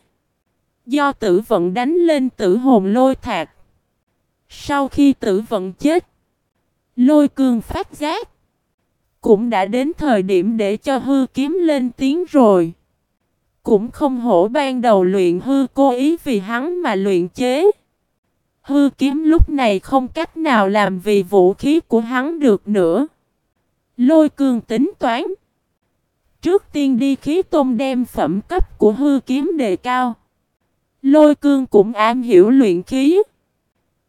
Do tử vận đánh lên tử hồn lôi thạc. Sau khi tử vận chết. Lôi cương phát giác. Cũng đã đến thời điểm để cho hư kiếm lên tiếng rồi. Cũng không hổ ban đầu luyện hư cố ý vì hắn mà luyện chế. Hư kiếm lúc này không cách nào làm vì vũ khí của hắn được nữa. Lôi cương tính toán. Trước tiên đi khí tôn đem phẩm cấp của hư kiếm đề cao. Lôi cương cũng am hiểu luyện khí.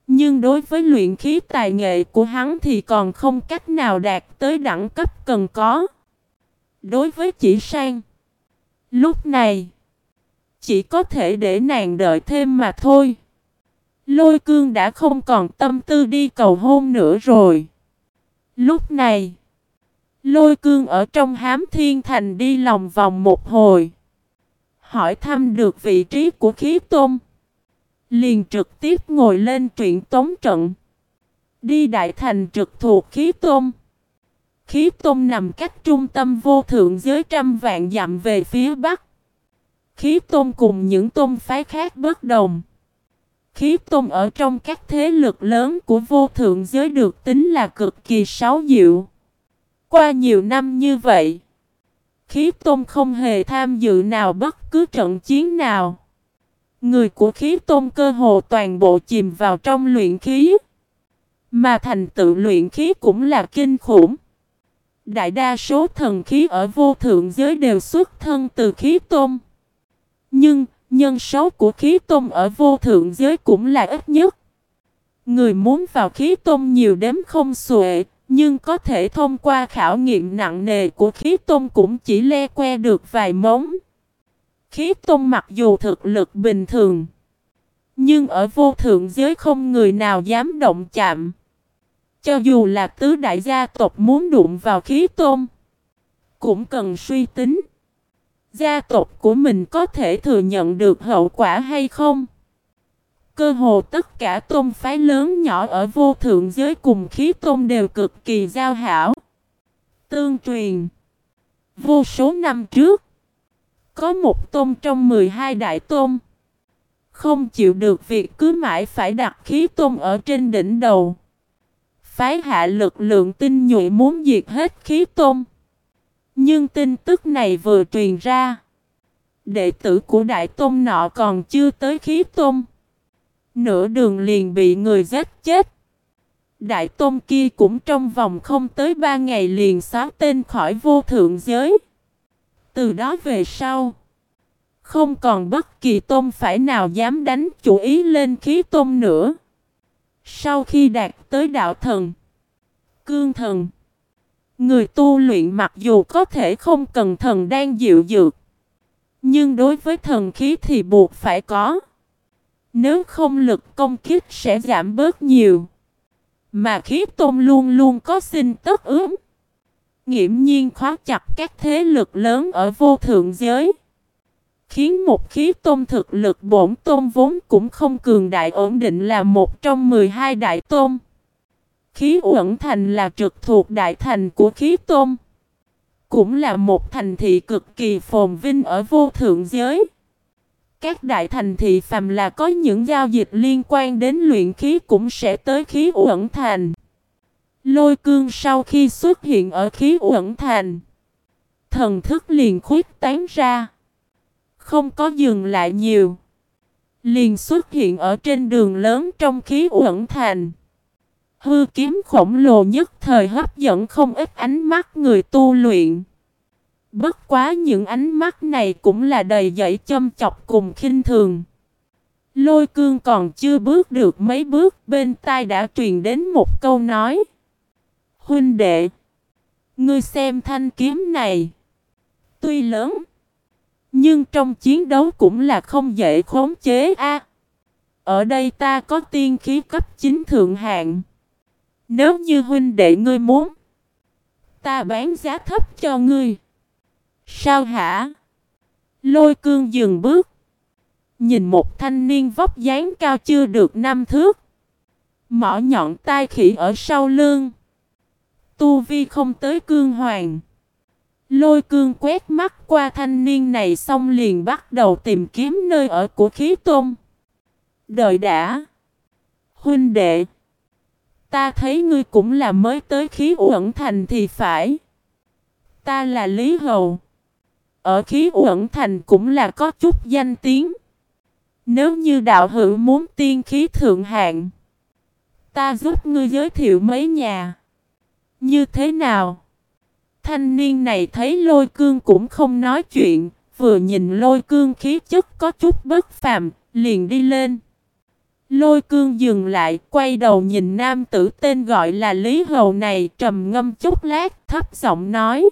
Nhưng đối với luyện khí tài nghệ của hắn thì còn không cách nào đạt tới đẳng cấp cần có. Đối với chỉ sang. Lúc này. Chỉ có thể để nàng đợi thêm mà thôi. Lôi cương đã không còn tâm tư đi cầu hôn nữa rồi. Lúc này. Lôi cương ở trong hám thiên thành đi lòng vòng một hồi. Hỏi thăm được vị trí của khí tôn. Liền trực tiếp ngồi lên truyện tống trận. Đi đại thành trực thuộc khí tôn. Khí tôn nằm cách trung tâm vô thượng giới trăm vạn dặm về phía bắc. Khí tôn cùng những tôn phái khác bất đồng. Khí tôn ở trong các thế lực lớn của vô thượng giới được tính là cực kỳ xáo diệu. Qua nhiều năm như vậy, khí tôn không hề tham dự nào bất cứ trận chiến nào. Người của khí tôn cơ hồ toàn bộ chìm vào trong luyện khí. Mà thành tựu luyện khí cũng là kinh khủng. Đại đa số thần khí ở vô thượng giới đều xuất thân từ khí tôn. Nhưng, nhân số của khí tôn ở vô thượng giới cũng là ít nhất. Người muốn vào khí tôn nhiều đếm không xuể, nhưng có thể thông qua khảo nghiệm nặng nề của khí tôn cũng chỉ le que được vài móng. Khí tôn mặc dù thực lực bình thường, nhưng ở vô thượng giới không người nào dám động chạm. Cho dù là tứ đại gia tộc muốn đụng vào khí tôn, cũng cần suy tính. Gia tộc của mình có thể thừa nhận được hậu quả hay không? Cơ hồ tất cả tôn phái lớn nhỏ ở vô thượng giới cùng khí tôn đều cực kỳ giao hảo. Tương truyền, Vô số năm trước, Có một tôn trong 12 đại tôn. Không chịu được việc cứ mãi phải đặt khí tôn ở trên đỉnh đầu. Phái hạ lực lượng tinh nhuệ muốn diệt hết khí tôn. Nhưng tin tức này vừa truyền ra, Đệ tử của đại tôn nọ còn chưa tới khí tôn. Nửa đường liền bị người giết chết. Đại tôn kia cũng trong vòng không tới ba ngày liền xóa tên khỏi vô thượng giới. Từ đó về sau, không còn bất kỳ tôn phải nào dám đánh chủ ý lên khí tôn nữa. Sau khi đạt tới đạo thần, cương thần, người tu luyện mặc dù có thể không cần thần đang dịu dược, nhưng đối với thần khí thì buộc phải có. Nếu không lực công kích sẽ giảm bớt nhiều. Mà khí tôn luôn luôn có sinh tất ứng, Nghiễm nhiên khóa chặt các thế lực lớn ở vô thượng giới. Khiến một khí tôn thực lực bổn tôn vốn cũng không cường đại ổn định là một trong 12 đại tôn. Khí uẩn thành là trực thuộc đại thành của khí tôn. Cũng là một thành thị cực kỳ phồn vinh ở vô thượng giới. Các đại thành thị phàm là có những giao dịch liên quan đến luyện khí cũng sẽ tới khí uẩn thành. Lôi cương sau khi xuất hiện ở khí uẩn thành. Thần thức liền khuyết tán ra. Không có dừng lại nhiều. Liền xuất hiện ở trên đường lớn trong khí uẩn thành. Hư kiếm khổng lồ nhất thời hấp dẫn không ít ánh mắt người tu luyện. Bất quá những ánh mắt này cũng là đầy dẫy châm chọc cùng khinh thường. Lôi cương còn chưa bước được mấy bước bên tai đã truyền đến một câu nói. Huynh đệ, ngươi xem thanh kiếm này. Tuy lớn, nhưng trong chiến đấu cũng là không dễ khống chế a. ở đây ta có tiên khí cấp chính thượng hạng. Nếu như huynh đệ ngươi muốn, ta bán giá thấp cho ngươi. Sao hả? Lôi cương dừng bước. Nhìn một thanh niên vóc dáng cao chưa được năm thước. Mỏ nhọn tai khỉ ở sau lưng. Tu vi không tới cương hoàng. Lôi cương quét mắt qua thanh niên này xong liền bắt đầu tìm kiếm nơi ở của khí tôn. Đợi đã. Huynh đệ. Ta thấy ngươi cũng là mới tới khí uẩn thành thì phải. Ta là Lý Hầu. Ở khí uẩn thành cũng là có chút danh tiếng. Nếu như đạo hữu muốn tiên khí thượng hạng. Ta giúp ngươi giới thiệu mấy nhà. Như thế nào? Thanh niên này thấy lôi cương cũng không nói chuyện. Vừa nhìn lôi cương khí chất có chút bất phàm. Liền đi lên. Lôi cương dừng lại, quay đầu nhìn nam tử tên gọi là Lý Hầu này, trầm ngâm chút lát, thấp giọng nói.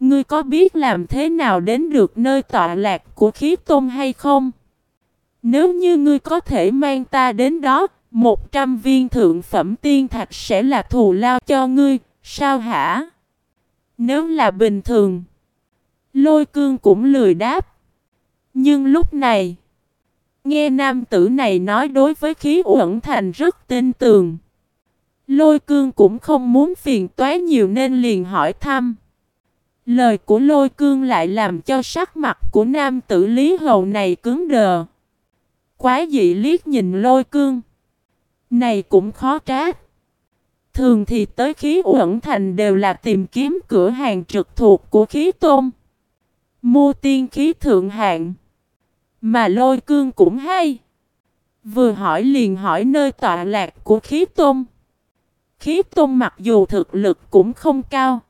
Ngươi có biết làm thế nào đến được nơi tọa lạc của khí tôn hay không? Nếu như ngươi có thể mang ta đến đó, một trăm viên thượng phẩm tiên thạch sẽ là thù lao cho ngươi, sao hả? Nếu là bình thường, lôi cương cũng lười đáp. Nhưng lúc này, nghe nam tử này nói đối với khí uẩn thành rất tin tường. Lôi cương cũng không muốn phiền toái nhiều nên liền hỏi thăm. Lời của lôi cương lại làm cho sắc mặt của nam tử Lý Hầu này cứng đờ. Quá dị liếc nhìn lôi cương. Này cũng khó trách. Thường thì tới khí uẩn thành đều là tìm kiếm cửa hàng trực thuộc của khí tôn. Mua tiên khí thượng hạng. Mà lôi cương cũng hay. Vừa hỏi liền hỏi nơi tọa lạc của khí tôn. Khí tôn mặc dù thực lực cũng không cao.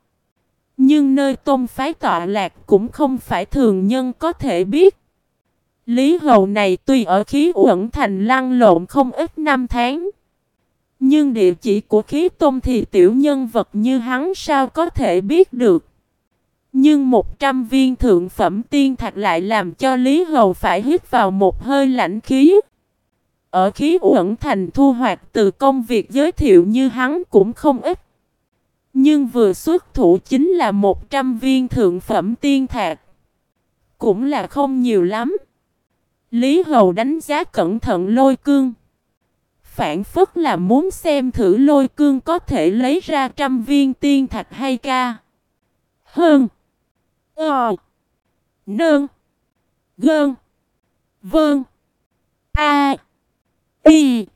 Nhưng nơi tôn phái tọa lạc cũng không phải thường nhân có thể biết. Lý hầu này tuy ở khí uẩn thành lăn lộn không ít năm tháng. Nhưng địa chỉ của khí tôn thì tiểu nhân vật như hắn sao có thể biết được. Nhưng một trăm viên thượng phẩm tiên thạch lại làm cho Lý Hầu phải hít vào một hơi lạnh khí. Ở khí uẩn thành thu hoạch từ công việc giới thiệu như hắn cũng không ít. Nhưng vừa xuất thủ chính là 100 viên thượng phẩm tiên thạc. Cũng là không nhiều lắm. Lý Hầu đánh giá cẩn thận lôi cương. Phản phất là muốn xem thử lôi cương có thể lấy ra trăm viên tiên thạch hay ca. Hơn. Ờ. Nơn. Gơn. Vơn. A. Y.